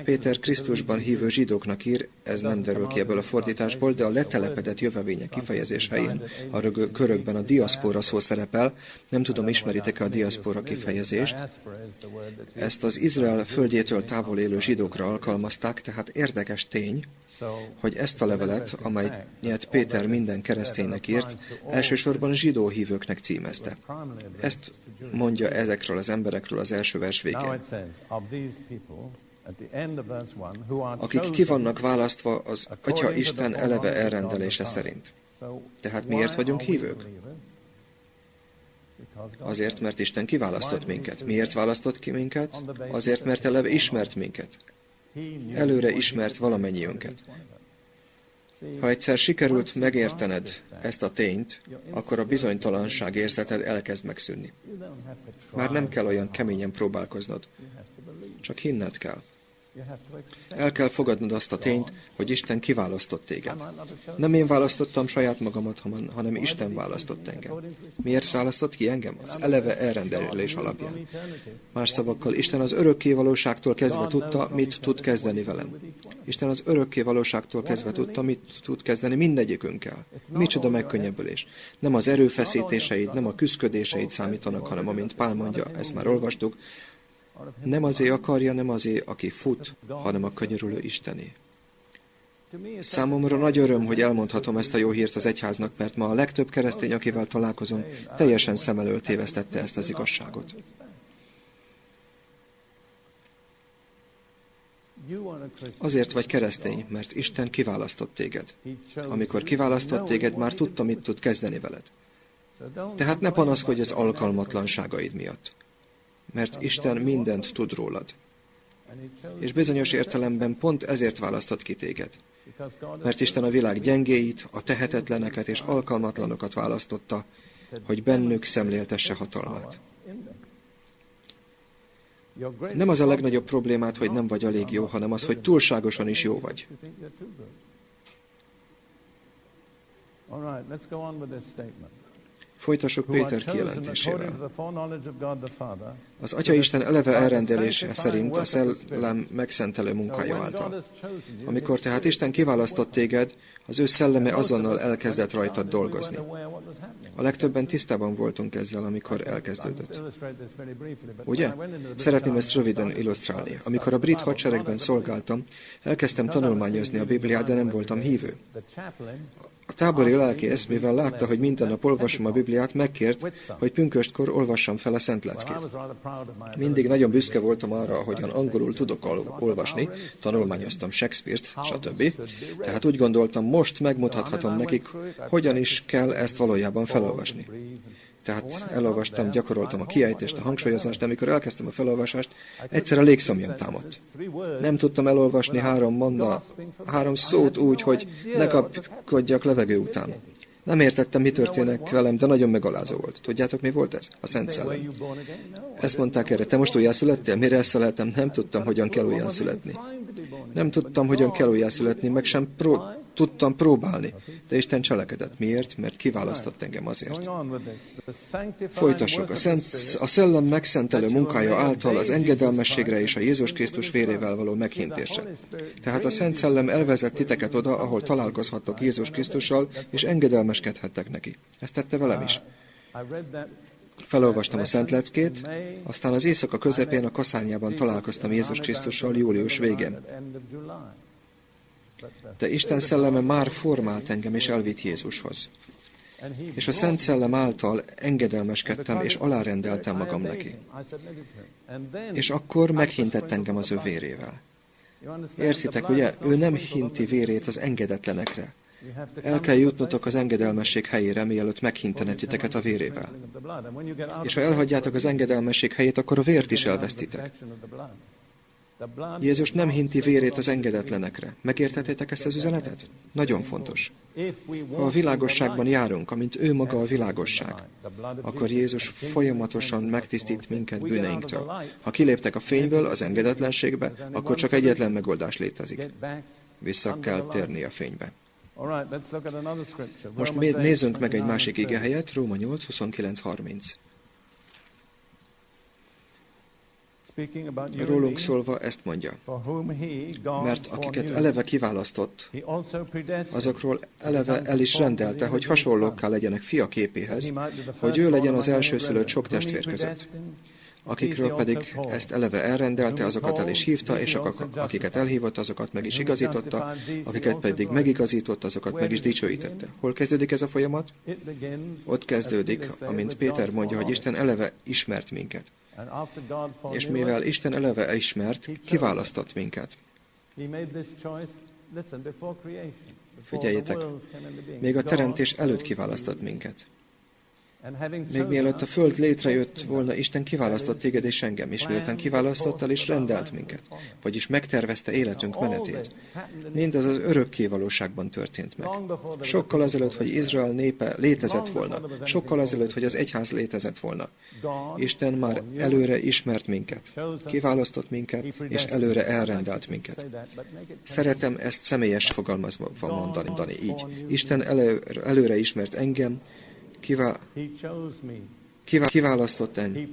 Péter Krisztusban hívő zsidóknak ír, ez nem derül ki ebből a fordításból, de a letelepedett jövevények kifejezés helyén a körökben a diaszpora szó szerepel. Nem tudom, ismeritek-e a diaszpora kifejezést. Ezt az Izrael földjétől távol élő zsidókra alkalmazták, tehát érdekes tény, hogy ezt a levelet, amelyet Péter minden kereszténynek írt, elsősorban zsidó hívőknek címezte. Ezt mondja ezekről az emberekről az első vers végén. Akik ki vannak választva az Atya Isten eleve elrendelése szerint. Tehát miért vagyunk hívők? Azért, mert Isten kiválasztott minket. Miért választott ki minket? Azért, mert eleve ismert minket. Előre ismert valamennyiünket. Ha egyszer sikerült megértened ezt a tényt, akkor a bizonytalanság érzeted elkezd megszűnni. Már nem kell olyan keményen próbálkoznod, csak hinned kell. El kell fogadnod azt a tényt, hogy Isten kiválasztott téged. Nem én választottam saját magamat, hanem Isten választott engem. Miért választott ki engem? Az eleve elrendelés alapján. Más szavakkal, Isten az örökké valóságtól kezdve tudta, mit tud kezdeni velem. Isten az örökké valóságtól kezdve tudta, mit tud kezdeni mindegyikünkkel. Micsoda megkönnyebbülés. Nem az erőfeszítéseid, nem a küszködéseid számítanak, hanem amint Pál mondja, ezt már olvastuk, nem azért akarja, nem azért, aki fut, hanem a könyörülő Istené. Számomra nagy öröm, hogy elmondhatom ezt a jó hírt az egyháznak, mert ma a legtöbb keresztény, akivel találkozom, teljesen szem elől tévesztette ezt az igazságot. Azért vagy keresztény, mert Isten kiválasztott téged. Amikor kiválasztott téged, már tudta, mit tud kezdeni veled. Tehát ne panaszkodj az alkalmatlanságaid miatt mert Isten mindent tud rólad. És bizonyos értelemben pont ezért választott ki téged. Mert Isten a világ gyengéit, a tehetetleneket és alkalmatlanokat választotta, hogy bennük szemléltesse hatalmát. Nem az a legnagyobb problémát, hogy nem vagy elég jó, hanem az, hogy túlságosan is jó vagy. Folytassuk Péter kijelentésével. Az Atya Isten eleve elrendelése szerint a szellem megszentelő munkája által. Amikor tehát Isten kiválasztott téged, az ő szelleme azonnal elkezdett rajtad dolgozni. A legtöbben tisztában voltunk ezzel, amikor elkezdődött. Ugye? Szeretném ezt röviden illusztrálni. Amikor a brit hadseregben szolgáltam, elkezdtem tanulmányozni a Bibliát, de nem voltam hívő. A tábori lelkész, mivel látta, hogy minden nap olvasom a Bibliát, megkért, hogy pünköstkor olvassam fel a Szent Leckét. Mindig nagyon büszke voltam arra, ahogyan angolul tudok olvasni, tanulmányoztam Shakespeare-t, stb. Tehát úgy gondoltam, most megmutathatom nekik, hogyan is kell ezt valójában felolvasni. Tehát elolvastam, gyakoroltam a kiejtést, a hangsúlyozást, de amikor elkezdtem a felolvasást, egyszer a légszomjam támadt. Nem tudtam elolvasni három, monda, három szót úgy, hogy ne kapkodjak levegő után. Nem értettem, mi történik velem, de nagyon megalázó volt. Tudjátok, mi volt ez? A Szent Szellem. Ezt mondták erre, te most újjászülettél? Mire ezt feleltem? Nem tudtam, hogyan kell újjászületni. Nem tudtam, hogyan kell újjászületni, meg sem pró- tudtam próbálni, de Isten cselekedett. Miért? Mert kiválasztott engem azért. Folytassuk. A, szent, a szellem megszentelő munkája által az engedelmességre és a Jézus Krisztus vérével való meghintése. Tehát a Szent Szellem elvezett titeket oda, ahol találkozhattok Jézus Krisztussal, és engedelmeskedhettek neki. Ezt tette velem is. Felolvastam a Szent Leckét, aztán az éjszaka közepén a kaszárnyában találkoztam Jézus Krisztussal július végén. De Isten szelleme már formált engem és elvitt Jézushoz. És a Szent Szellem által engedelmeskedtem és alárendeltem magam neki. És akkor meghintett engem az ő vérével. Értitek, ugye? Ő nem hinti vérét az engedetlenekre. El kell jutnotok az engedelmesség helyére, mielőtt meghintene titeket a vérével. És ha elhagyjátok az engedelmesség helyét, akkor a vért is elvesztitek. Jézus nem hinti vérét az engedetlenekre. Megértetétek ezt az üzenetet? Nagyon fontos. Ha a világosságban járunk, amint ő maga a világosság, akkor Jézus folyamatosan megtisztít minket bűneinktől. Ha kiléptek a fényből, az engedetlenségbe, akkor csak egyetlen megoldás létezik. Vissza kell térni a fénybe. Most nézzünk meg egy másik igehelyet, Róma 8, 29, 30. Rólunk szólva ezt mondja, mert akiket eleve kiválasztott, azokról eleve el is rendelte, hogy hasonlókká legyenek fia képéhez, hogy ő legyen az elsőszülött sok testvér között. Akikről pedig ezt eleve elrendelte, azokat el is hívta, és akiket elhívott, azokat meg is igazította, akiket pedig megigazított, azokat meg is dicsőítette. Hol kezdődik ez a folyamat? Ott kezdődik, amint Péter mondja, hogy Isten eleve ismert minket. És mivel Isten eleve elismert, kiválasztott minket. Figyeljétek, még a teremtés előtt kiválasztott minket. Még mielőtt a Föld létrejött volna, Isten kiválasztott téged és engem, és miután kiválasztottal és rendelt minket, vagyis megtervezte életünk menetét. Mindez az örökké valóságban történt meg. Sokkal azelőtt, hogy Izrael népe létezett volna, sokkal azelőtt, hogy az egyház létezett volna. Isten már előre ismert minket, kiválasztott minket, és előre elrendelt minket. Szeretem ezt személyes fogalmazva mondani, így. Isten előre, előre ismert engem, kivá, kivá, kiválasztott engem,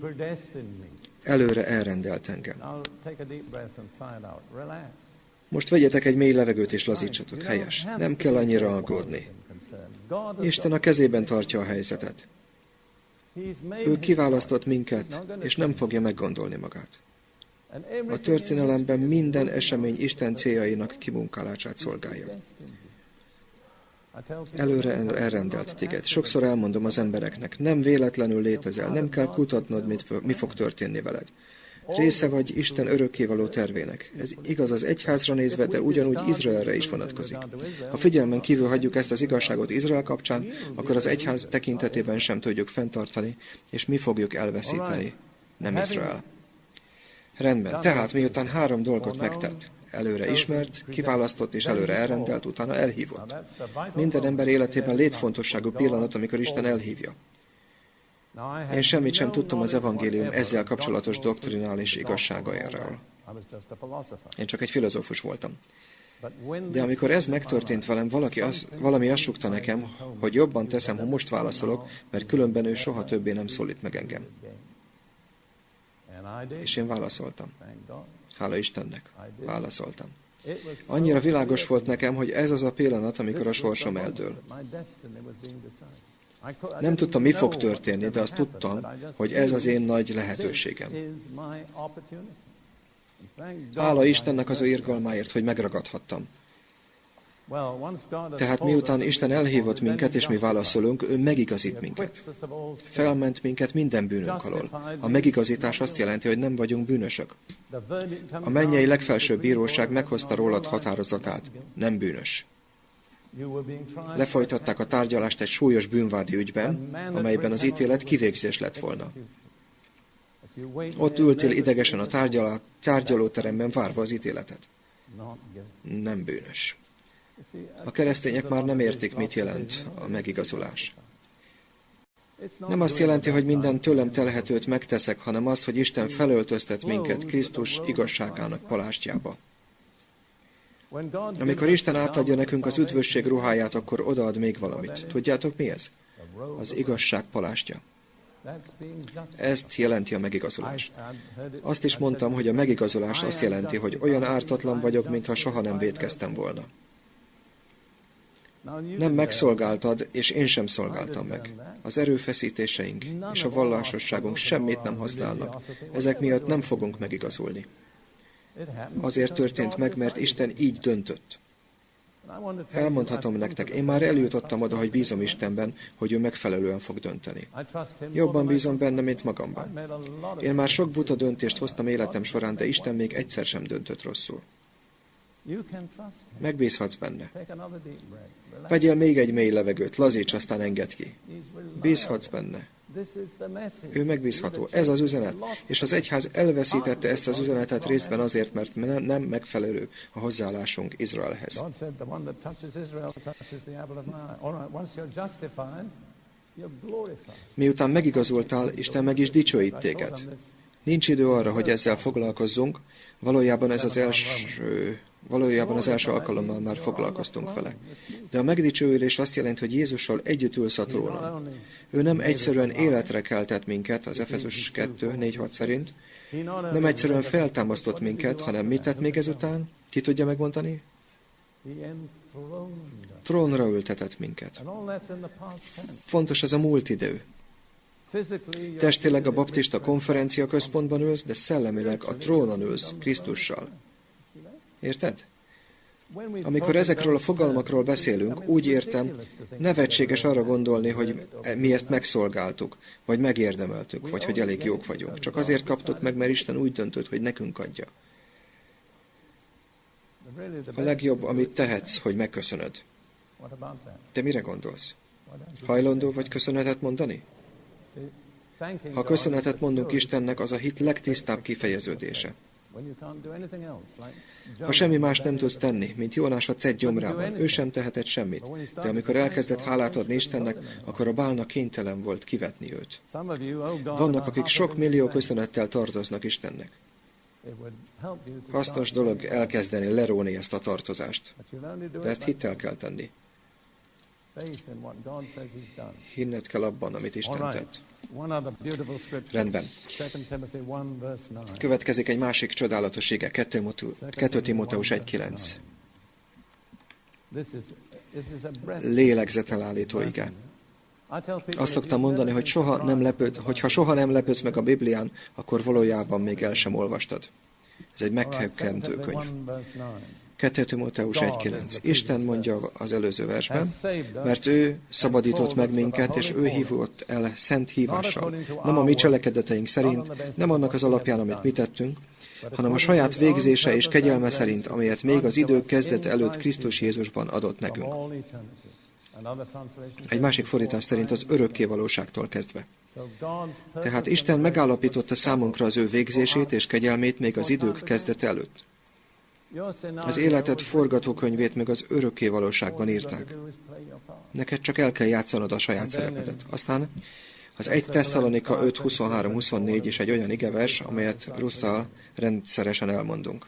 előre elrendelt engem. Most vegyetek egy mély levegőt és lazítsatok. Helyes. Nem kell annyira aggódni. Isten a kezében tartja a helyzetet. Ő kiválasztott minket, és nem fogja meggondolni magát. A történelemben minden esemény Isten céljainak kimunkálását szolgálja. Előre elrendelt téged. Sokszor elmondom az embereknek, nem véletlenül létezel, nem kell kutatnod, mit, mi fog történni veled. Része vagy Isten örökkévaló tervének. Ez igaz az egyházra nézve, de ugyanúgy Izraelre is vonatkozik. Ha figyelmen kívül hagyjuk ezt az igazságot Izrael kapcsán, akkor az egyház tekintetében sem tudjuk fenntartani, és mi fogjuk elveszíteni, nem Izrael. Rendben, tehát miután három dolgot megtett, előre ismert, kiválasztott és előre elrendelt, utána elhívott. Minden ember életében létfontosságú pillanat, amikor Isten elhívja. Én semmit sem tudtam az evangélium ezzel kapcsolatos doktrinális igazságairól. Én csak egy filozófus voltam. De amikor ez megtörtént velem, valaki az, valami azt sukta nekem, hogy jobban teszem, ha most válaszolok, mert különben ő soha többé nem szólít meg engem. És én válaszoltam. Hála Istennek, válaszoltam. Annyira világos volt nekem, hogy ez az a pillanat, amikor a sorsom eldől. Nem tudtam, mi fog történni, de azt tudtam, hogy ez az én nagy lehetőségem. Hála Istennek az ő irgalmáért, hogy megragadhattam. Tehát miután Isten elhívott minket, és mi válaszolunk, ő megigazít minket. Felment minket minden bűnünk alól. A megigazítás azt jelenti, hogy nem vagyunk bűnösök. A mennyei legfelsőbb bíróság meghozta rólad határozatát. Nem bűnös. Lefolytatták a tárgyalást egy súlyos bűnvádi ügyben, amelyben az ítélet kivégzés lett volna. Ott ültél idegesen a tárgyalóteremben várva az ítéletet. Nem bűnös. A keresztények már nem értik, mit jelent a megigazulás. Nem azt jelenti, hogy minden tőlem telhetőt megteszek, hanem azt, hogy Isten felöltöztet minket Krisztus igazságának palástjába. Amikor Isten átadja nekünk az üdvösség ruháját, akkor odaad még valamit. Tudjátok mi ez? Az igazság palástja. Ezt jelenti a megigazulás. Azt is mondtam, hogy a megigazulás azt jelenti, hogy olyan ártatlan vagyok, mintha soha nem védkeztem volna. Nem megszolgáltad, és én sem szolgáltam meg. Az erőfeszítéseink és a vallásosságunk semmit nem használnak. Ezek miatt nem fogunk megigazulni. Azért történt meg, mert Isten így döntött. Elmondhatom nektek, én már eljutottam oda, hogy bízom Istenben, hogy ő megfelelően fog dönteni. Jobban bízom benne, mint magamban. Én már sok buta döntést hoztam életem során, de Isten még egyszer sem döntött rosszul. Megbízhatsz benne. Vegyél még egy mély levegőt, lazíts, aztán engedd ki. Bízhatsz benne. Ő megbízható. Ez az üzenet. És az egyház elveszítette ezt az üzenetet részben azért, mert nem megfelelő a hozzáállásunk Izraelhez. Miután megigazultál, Isten meg is dicsőít téged. Nincs idő arra, hogy ezzel foglalkozzunk, valójában ez az első Valójában az első alkalommal már foglalkoztunk vele. De a megdicsőülés azt jelenti, hogy Jézussal együtt ülsz a trónon. Ő nem egyszerűen életre keltett minket, az Efezus 2, 4, 6 szerint, nem egyszerűen feltámasztott minket, hanem mit tett még ezután? Ki tudja megmondani? Trónra ültetett minket. Fontos ez a múlt idő. Testileg a baptista konferencia központban ülsz, de szellemileg a trónon ülsz Krisztussal. Érted? Amikor ezekről a fogalmakról beszélünk, úgy értem, nevetséges arra gondolni, hogy mi ezt megszolgáltuk, vagy megérdemeltük, vagy hogy elég jók vagyunk. Csak azért kaptuk meg, mert Isten úgy döntött, hogy nekünk adja. A legjobb, amit tehetsz, hogy megköszönöd. Te mire gondolsz? Hajlandó vagy köszönetet mondani? Ha köszönetet mondunk Istennek, az a hit legtisztább kifejeződése. Ha semmi más nem tudsz tenni, mint Jónás a cett gyomrában, ő sem tehetett semmit, de amikor elkezdett hálát adni Istennek, akkor a bálna kénytelen volt kivetni őt. Vannak, akik sok millió köszönettel tartoznak Istennek. Hasznos dolog elkezdeni leróni ezt a tartozást, de ezt hittel kell tenni. Hinned kell abban, amit Isten tett. Rendben. Következik egy másik csodálatos ige, 2 Timóteus 1.9. Lélegzetelállító ige. Azt szoktam mondani, hogy soha nem lepőd, hogy ha soha nem lepődsz meg a Biblián, akkor valójában még el sem olvastad. Ez egy meghökkentő könyv. 2 Timóteus 1.9. Isten mondja az előző versben, mert ő szabadított meg minket, és ő hívott el szent hívással. Nem a mi cselekedeteink szerint, nem annak az alapján, amit mi tettünk, hanem a saját végzése és kegyelme szerint, amelyet még az idők kezdete előtt Krisztus Jézusban adott nekünk. Egy másik fordítás szerint az örökké valóságtól kezdve. Tehát Isten megállapította számunkra az ő végzését és kegyelmét még az idők kezdete előtt. Az életed forgatókönyvét meg az örökké valóságban írták. Neked csak el kell játszanod a saját szerepedet. Aztán az 1 Tesszalonika 5, 23, 24 is egy olyan igevers, amelyet Russzal rendszeresen elmondunk.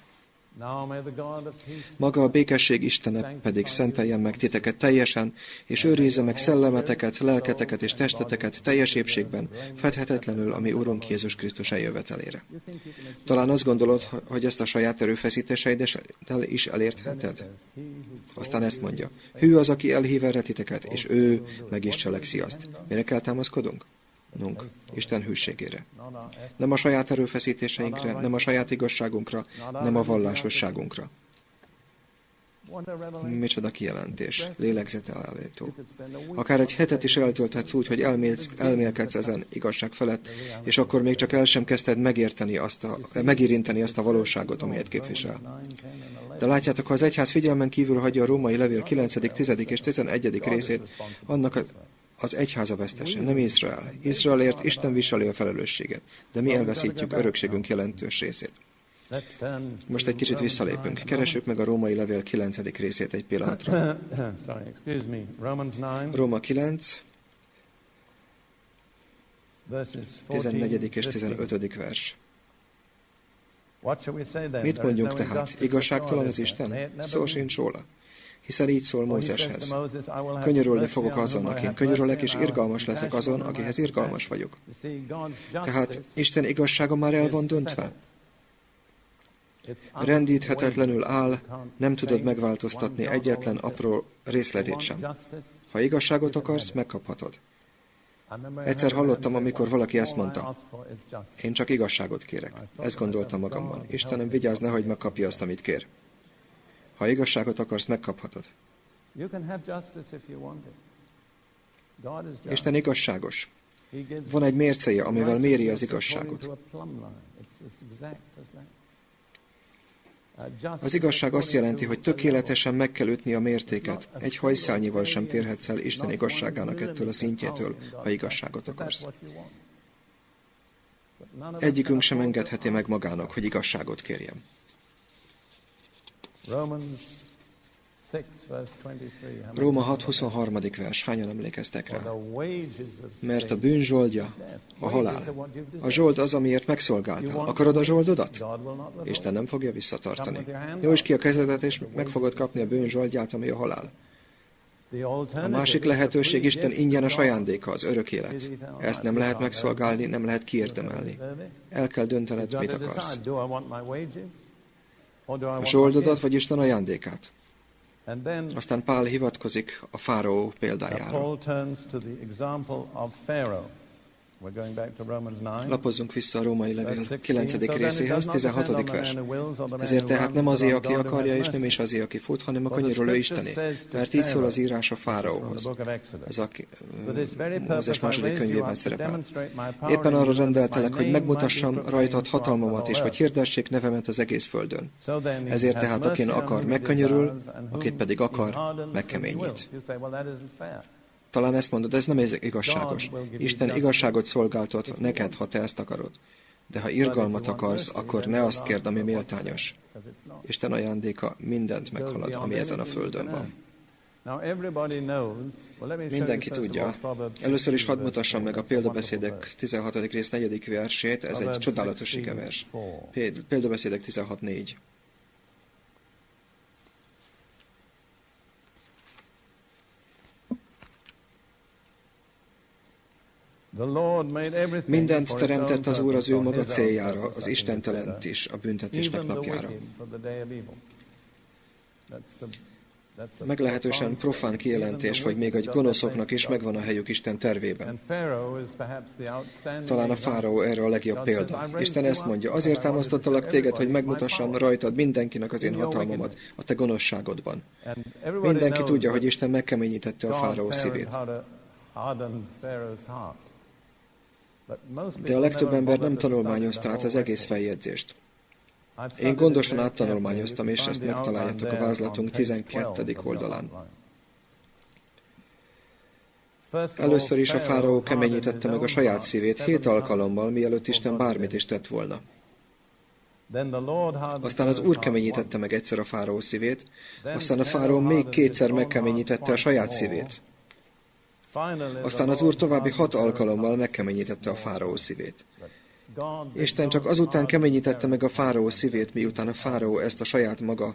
Maga a békesség Istene pedig szenteljen meg titeket teljesen, és őrizze meg szellemeteket, lelketeket és testeteket teljes épségben, fedhetetlenül, ami Urunk Jézus Krisztus eljövetelére. Talán azt gondolod, hogy ezt a saját erőfeszítéseiddel is elértheted? Aztán ezt mondja, hű az, aki elhív erre titeket, és ő meg is cselekszi azt. Mire kell támaszkodunk? Nunk, Isten hűségére. Nem a saját erőfeszítéseinkre, nem a saját igazságunkra, nem a vallásosságunkra. Micsoda kijelentés, lélegzet elállító. Akár egy hetet is eltölthetsz úgy, hogy elmélsz, elmélkedsz ezen igazság felett, és akkor még csak el sem kezdted megérteni azt a, megérinteni azt a valóságot, amelyet képvisel. De látjátok, ha az egyház figyelmen kívül hagyja a római levél 9., 10. és 11. részét, annak az egyháza vesztese, nem Izrael. Izraelért Isten viseli a felelősséget, de mi elveszítjük örökségünk jelentős részét. Most egy kicsit visszalépünk. Keressük meg a római levél 9. részét egy pillanatra. Róma 9, 14. és 15. vers. Mit mondjuk tehát? Igazságtalan az Isten? Szó sincs róla hiszen így szól Mózeshez. Könyörülni fogok azon, akin könyörülek, és irgalmas leszek azon, akihez irgalmas vagyok. Tehát Isten igazsága már el van döntve. Rendíthetetlenül áll, nem tudod megváltoztatni egyetlen apró részletét sem. Ha igazságot akarsz, megkaphatod. Egyszer hallottam, amikor valaki ezt mondta. Én csak igazságot kérek. Ezt gondoltam magamban. Istenem, vigyázz, nehogy megkapja azt, amit kér. Ha igazságot akarsz, megkaphatod. Isten igazságos. Van egy mércéje, amivel méri az igazságot. Az igazság azt jelenti, hogy tökéletesen meg kell ütni a mértéket. Egy hajszálnyival sem térhetsz el Isten igazságának ettől a szintjétől, ha igazságot akarsz. Egyikünk sem engedheti meg magának, hogy igazságot kérjem. Róma 6.23. vers. Hányan emlékeztek rá? Mert a bűn zsoldja a halál. A zsold az, amiért megszolgáltál. Akarod a zsoldodat? Isten nem fogja visszatartani. Jó, ki a kezedet, és meg fogod kapni a bűn zsoldját, ami a halál. A másik lehetőség Isten ingyenes ajándéka, az örök élet. Ezt nem lehet megszolgálni, nem lehet kiérdemelni. El kell döntened, mit akarsz. A zsoldodat vagy Isten ajándékát. Aztán Pál hivatkozik a fáraó példájára. Lapozzunk vissza a római levél 9. részéhez, 16. vers. Ezért tehát nem azé, aki akarja, és nem is azé, aki fut, hanem a kanyaroló Istené. Mert így szól az írás a fáraóhoz. Ez a Mózes második könyvében szerepel. Éppen arra rendeltelek, hogy megmutassam rajtad hatalmamat, és hogy hirdessék nevemet az egész földön. Ezért tehát, akin akar, megkanyarul, akit pedig akar, megkeményít. Talán ezt mondod, ez nem igazságos. Isten igazságot szolgáltat neked, ha te ezt akarod. De ha irgalmat akarsz, akkor ne azt kérd, ami méltányos. Isten ajándéka mindent meghalad, ami ezen a földön van. Mindenki tudja. Először is hadd mutassam meg a példabeszédek 16. rész 4. versét, ez egy csodálatos vers. Példabeszédek 16.4. Mindent teremtett az Úr az ő maga céljára, az istentelent is, a büntetésnek napjára. Meglehetősen profán kijelentés, hogy még egy gonoszoknak is megvan a helyük Isten tervében. Talán a fáraó erre a legjobb példa. Isten ezt mondja, azért támasztottalak téged, hogy megmutassam rajtad mindenkinek az én hatalmamat a te gonoszságodban. Mindenki tudja, hogy Isten megkeményítette a fáraó szívét. De a legtöbb ember nem tanulmányozta át az egész feljegyzést. Én gondosan áttanulmányoztam, és ezt megtaláljátok a vázlatunk 12. oldalán. Először is a fáraó keményítette meg a saját szívét hét alkalommal, mielőtt Isten bármit is tett volna. Aztán az Úr keményítette meg egyszer a fáraó szívét, aztán a fáraó még kétszer megkeményítette a saját szívét. Aztán az Úr további hat alkalommal megkeményítette a fáraó szívét. Isten csak azután keményítette meg a fáraó szívét, miután a fáraó ezt a saját maga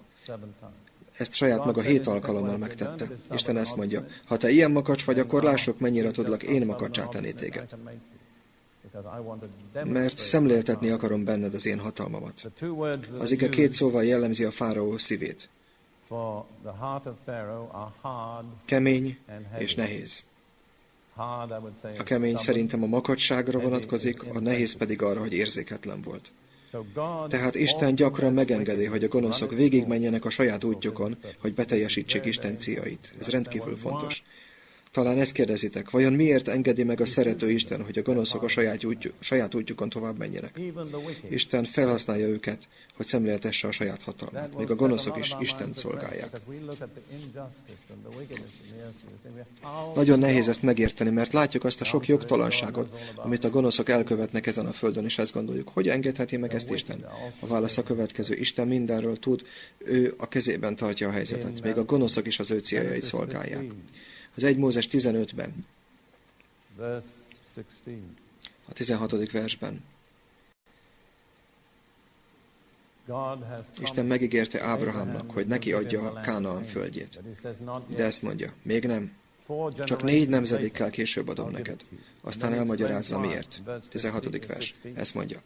ezt saját maga hét alkalommal megtette. Isten ezt mondja, ha te ilyen makacs vagy, akkor lássuk, mennyire tudlak én makacsá tenni téged. Mert szemléltetni akarom benned az én hatalmamat. Az ige két szóval jellemzi a fáraó szívét. Kemény és nehéz. A kemény szerintem a makacságra vonatkozik, a nehéz pedig arra, hogy érzéketlen volt. Tehát Isten gyakran megengedi, hogy a gonoszok végigmenjenek a saját útjukon, hogy beteljesítsék Isten céljait. Ez rendkívül fontos. Talán ezt kérdezitek, vajon miért engedi meg a szerető Isten, hogy a gonoszok a saját, útjuk, saját útjukon tovább menjenek? Isten felhasználja őket, hogy szemléltesse a saját hatalmát. Még a gonoszok is Isten szolgálják. Nagyon nehéz ezt megérteni, mert látjuk azt a sok jogtalanságot, amit a gonoszok elkövetnek ezen a földön, és ezt gondoljuk, hogy engedheti meg ezt Isten? A válasz a következő. Isten mindenről tud, ő a kezében tartja a helyzetet. Még a gonoszok is az ő céljait szolgálják az 1 Mózes 15-ben, a 16. versben. Isten megígérte Ábrahámnak, hogy neki adja a Kánaán földjét. De ezt mondja, még nem. Csak négy nemzedékkel később adom neked. Aztán elmagyarázza miért. 16. vers. Ezt mondja.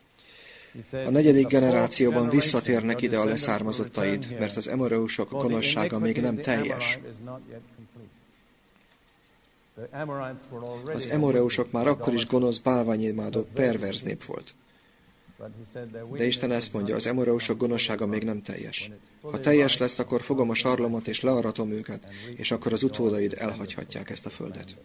A negyedik generációban visszatérnek ide a leszármazottaid, mert az emoreusok gonoszsága még nem teljes. Az emoreusok már akkor is gonosz, bálványimádó, perverz nép volt. De Isten ezt mondja, az emoreusok gonoszsága még nem teljes. Ha teljes lesz, akkor fogom a sarlomot és learatom őket, és akkor az utódaid elhagyhatják ezt a földet.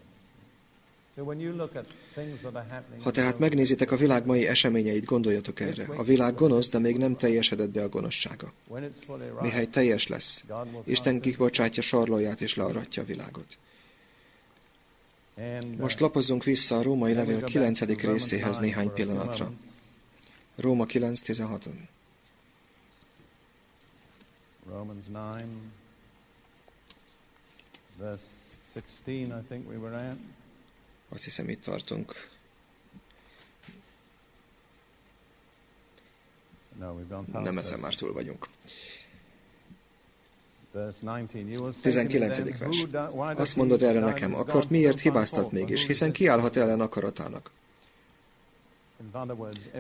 Ha tehát megnézitek a világ mai eseményeit, gondoljatok erre. A világ gonosz, de még nem teljesedett be a gonoszsága. Mihely teljes lesz, Isten kibocsátja sarlóját és learatja a világot. Most lapozzunk vissza a római levél 9. részéhez néhány pillanatra. Róma 9.16. Romans 9, verse 16, I think we were at. Azt hiszem, itt tartunk. Nem ezen már túl vagyunk. 19. vers. Azt mondod erre nekem, akkor miért hibáztat mégis, hiszen kiállhat ellen akaratának?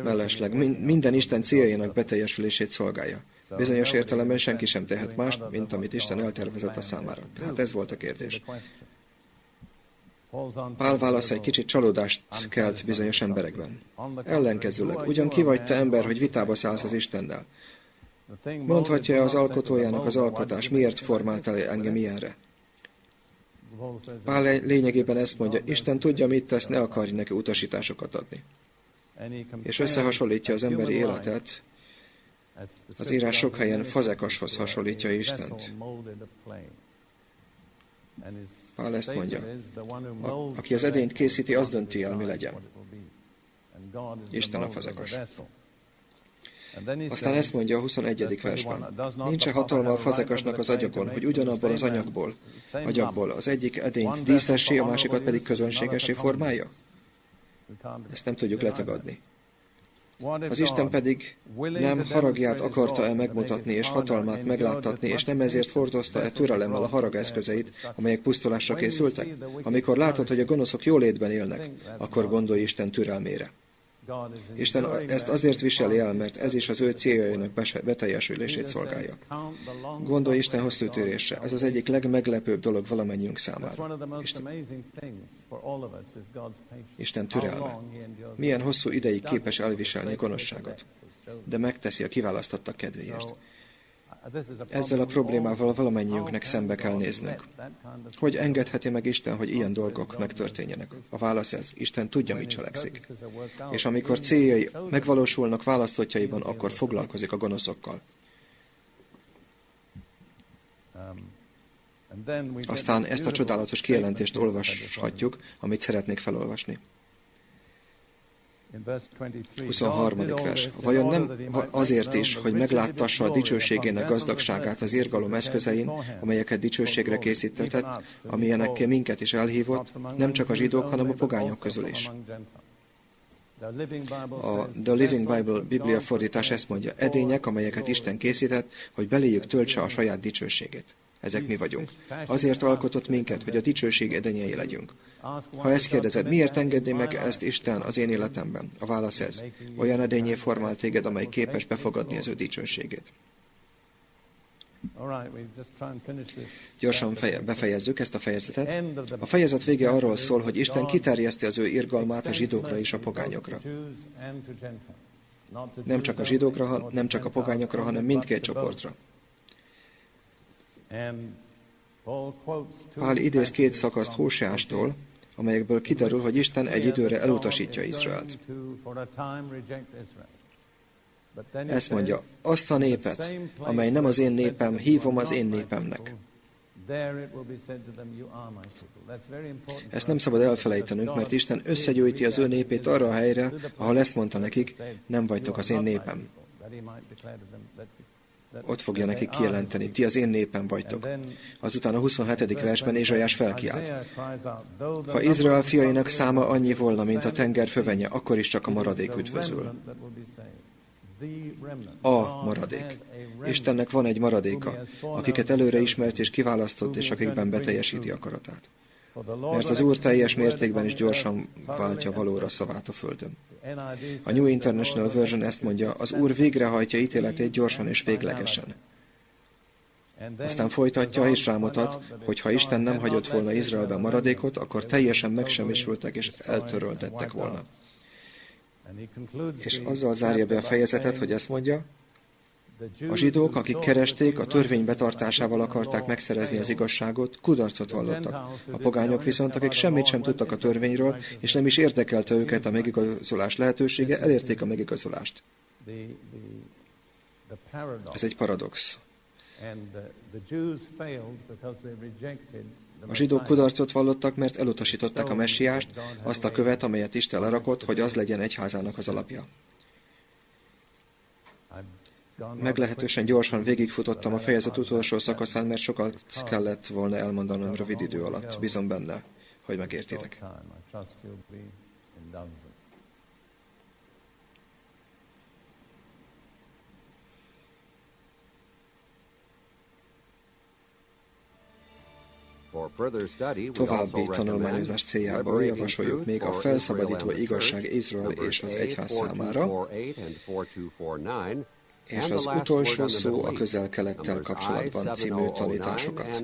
Mellesleg minden Isten céljainak beteljesülését szolgálja. Bizonyos értelemben senki sem tehet más, mint amit Isten eltervezett a számára. Tehát ez volt a kérdés. Pál válasz egy kicsit csalódást kelt bizonyos emberekben. Ellenkezőleg, ugyan ki vagy te ember, hogy vitába szállsz az Istennel? Mondhatja az alkotójának az alkotás, miért formált el engem ilyenre? Pál lényegében ezt mondja, Isten tudja, mit tesz, ne akarj neki utasításokat adni. És összehasonlítja az emberi életet, az írás sok helyen fazekashoz hasonlítja Istent. Pál ezt mondja, a, aki az edényt készíti, az dönti el, mi legyen. Isten a fazekas. Aztán ezt mondja a 21. versben. Nincs-e hatalma a fazekasnak az agyakon, hogy ugyanabból az anyagból, agyakból az egyik edényt díszessé, a másikat pedig közönségesé formálja? Ezt nem tudjuk letagadni. Az Isten pedig nem haragját akarta-e megmutatni és hatalmát megláttatni, és nem ezért hordozta-e türelemmel a harag eszközeit, amelyek pusztulásra készültek? Amikor látod, hogy a gonoszok jólétben élnek, akkor gondolj Isten türelmére. Isten ezt azért viseli el, mert ez is az ő céljainak beteljesülését szolgálja. Gondolj Isten hosszú térésre. Ez az egyik legmeglepőbb dolog valamennyiünk számára. Isten, Isten türelme. Milyen hosszú ideig képes elviselni a gonoszságot, de megteszi a kiválasztottak kedvéért. Ezzel a problémával valamennyiünknek szembe kell néznünk. Hogy engedheti meg Isten, hogy ilyen dolgok megtörténjenek? A válasz ez, Isten tudja, mit cselekszik. És amikor céljai megvalósulnak választottjaiban, akkor foglalkozik a gonoszokkal. Aztán ezt a csodálatos kijelentést olvashatjuk, amit szeretnék felolvasni. 23. vers. Vajon nem azért is, hogy megláttassa a dicsőségének gazdagságát az irgalom eszközein, amelyeket dicsőségre készítetett, amilyenekkel minket is elhívott, nem csak a zsidók, hanem a pogányok közül is. A The Living Bible Biblia fordítás ezt mondja, edények, amelyeket Isten készített, hogy beléjük töltse a saját dicsőségét. Ezek mi vagyunk. Azért alkotott minket, hogy a dicsőség edenyei legyünk. Ha ezt kérdezed, miért engedné meg ezt Isten az én életemben? A válasz ez. Olyan edényé formál téged, amely képes befogadni az ő dicsőségét. Gyorsan feje, befejezzük ezt a fejezetet. A fejezet vége arról szól, hogy Isten kiterjeszti az ő irgalmát a zsidókra és a pogányokra. Nem csak a zsidókra, nem csak a pogányokra, hanem mindkét csoportra. Pál idéz két szakaszt Hóseástól, amelyekből kiderül, hogy Isten egy időre elutasítja Izraelt. Ezt mondja, azt a népet, amely nem az én népem, hívom az én népemnek. Ezt nem szabad elfelejtenünk, mert Isten összegyűjti az ő népét arra a helyre, ahol ezt mondta nekik, nem vagytok az én népem. Ott fogja nekik kijelenteni, ti az én népem vagytok. Azután a 27. versben Ézsajás felkiált. Ha Izrael fiainak száma annyi volna, mint a tenger fövenye, akkor is csak a maradék üdvözül a maradék. Istennek van egy maradéka, akiket előre ismert és kiválasztott, és akikben beteljesíti akaratát. Mert az Úr teljes mértékben is gyorsan váltja valóra szavát a Földön. A New International Version ezt mondja, az Úr végrehajtja ítéletét gyorsan és véglegesen. Aztán folytatja és rámutat, hogy ha Isten nem hagyott volna Izraelben maradékot, akkor teljesen megsemmisültek és eltöröltettek volna. És azzal zárja be a fejezetet, hogy ezt mondja, a zsidók, akik keresték, a törvény betartásával akarták megszerezni az igazságot, kudarcot vallottak. A pogányok viszont, akik semmit sem tudtak a törvényről, és nem is érdekelte őket a megigazolás lehetősége, elérték a megigazolást. Ez egy paradox. A zsidók kudarcot vallottak, mert elutasították a messiást, azt a követ, amelyet Isten lerakott, hogy az legyen egyházának az alapja. Meglehetősen gyorsan végigfutottam a fejezet utolsó szakaszán, mert sokat kellett volna elmondanom rövid idő alatt. Bízom benne, hogy megértitek. További tanulmányozás céljából javasoljuk még a felszabadító igazság Izrael és az egyház számára, és az utolsó szó a közel-kelettel kapcsolatban című tanításokat.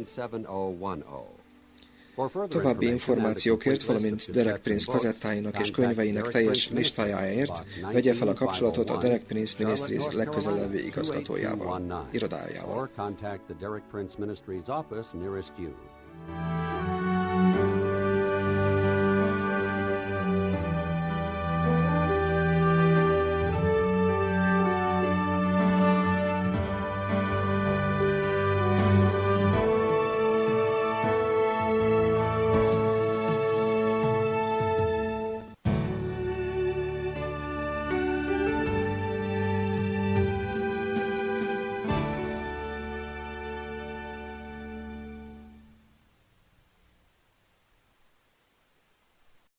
További információkért, valamint Derek Prince kazettáinak és könyveinek teljes listájáért vegye fel a kapcsolatot a Derek Prince Ministries legközelebbi igazgatójával, irodájával.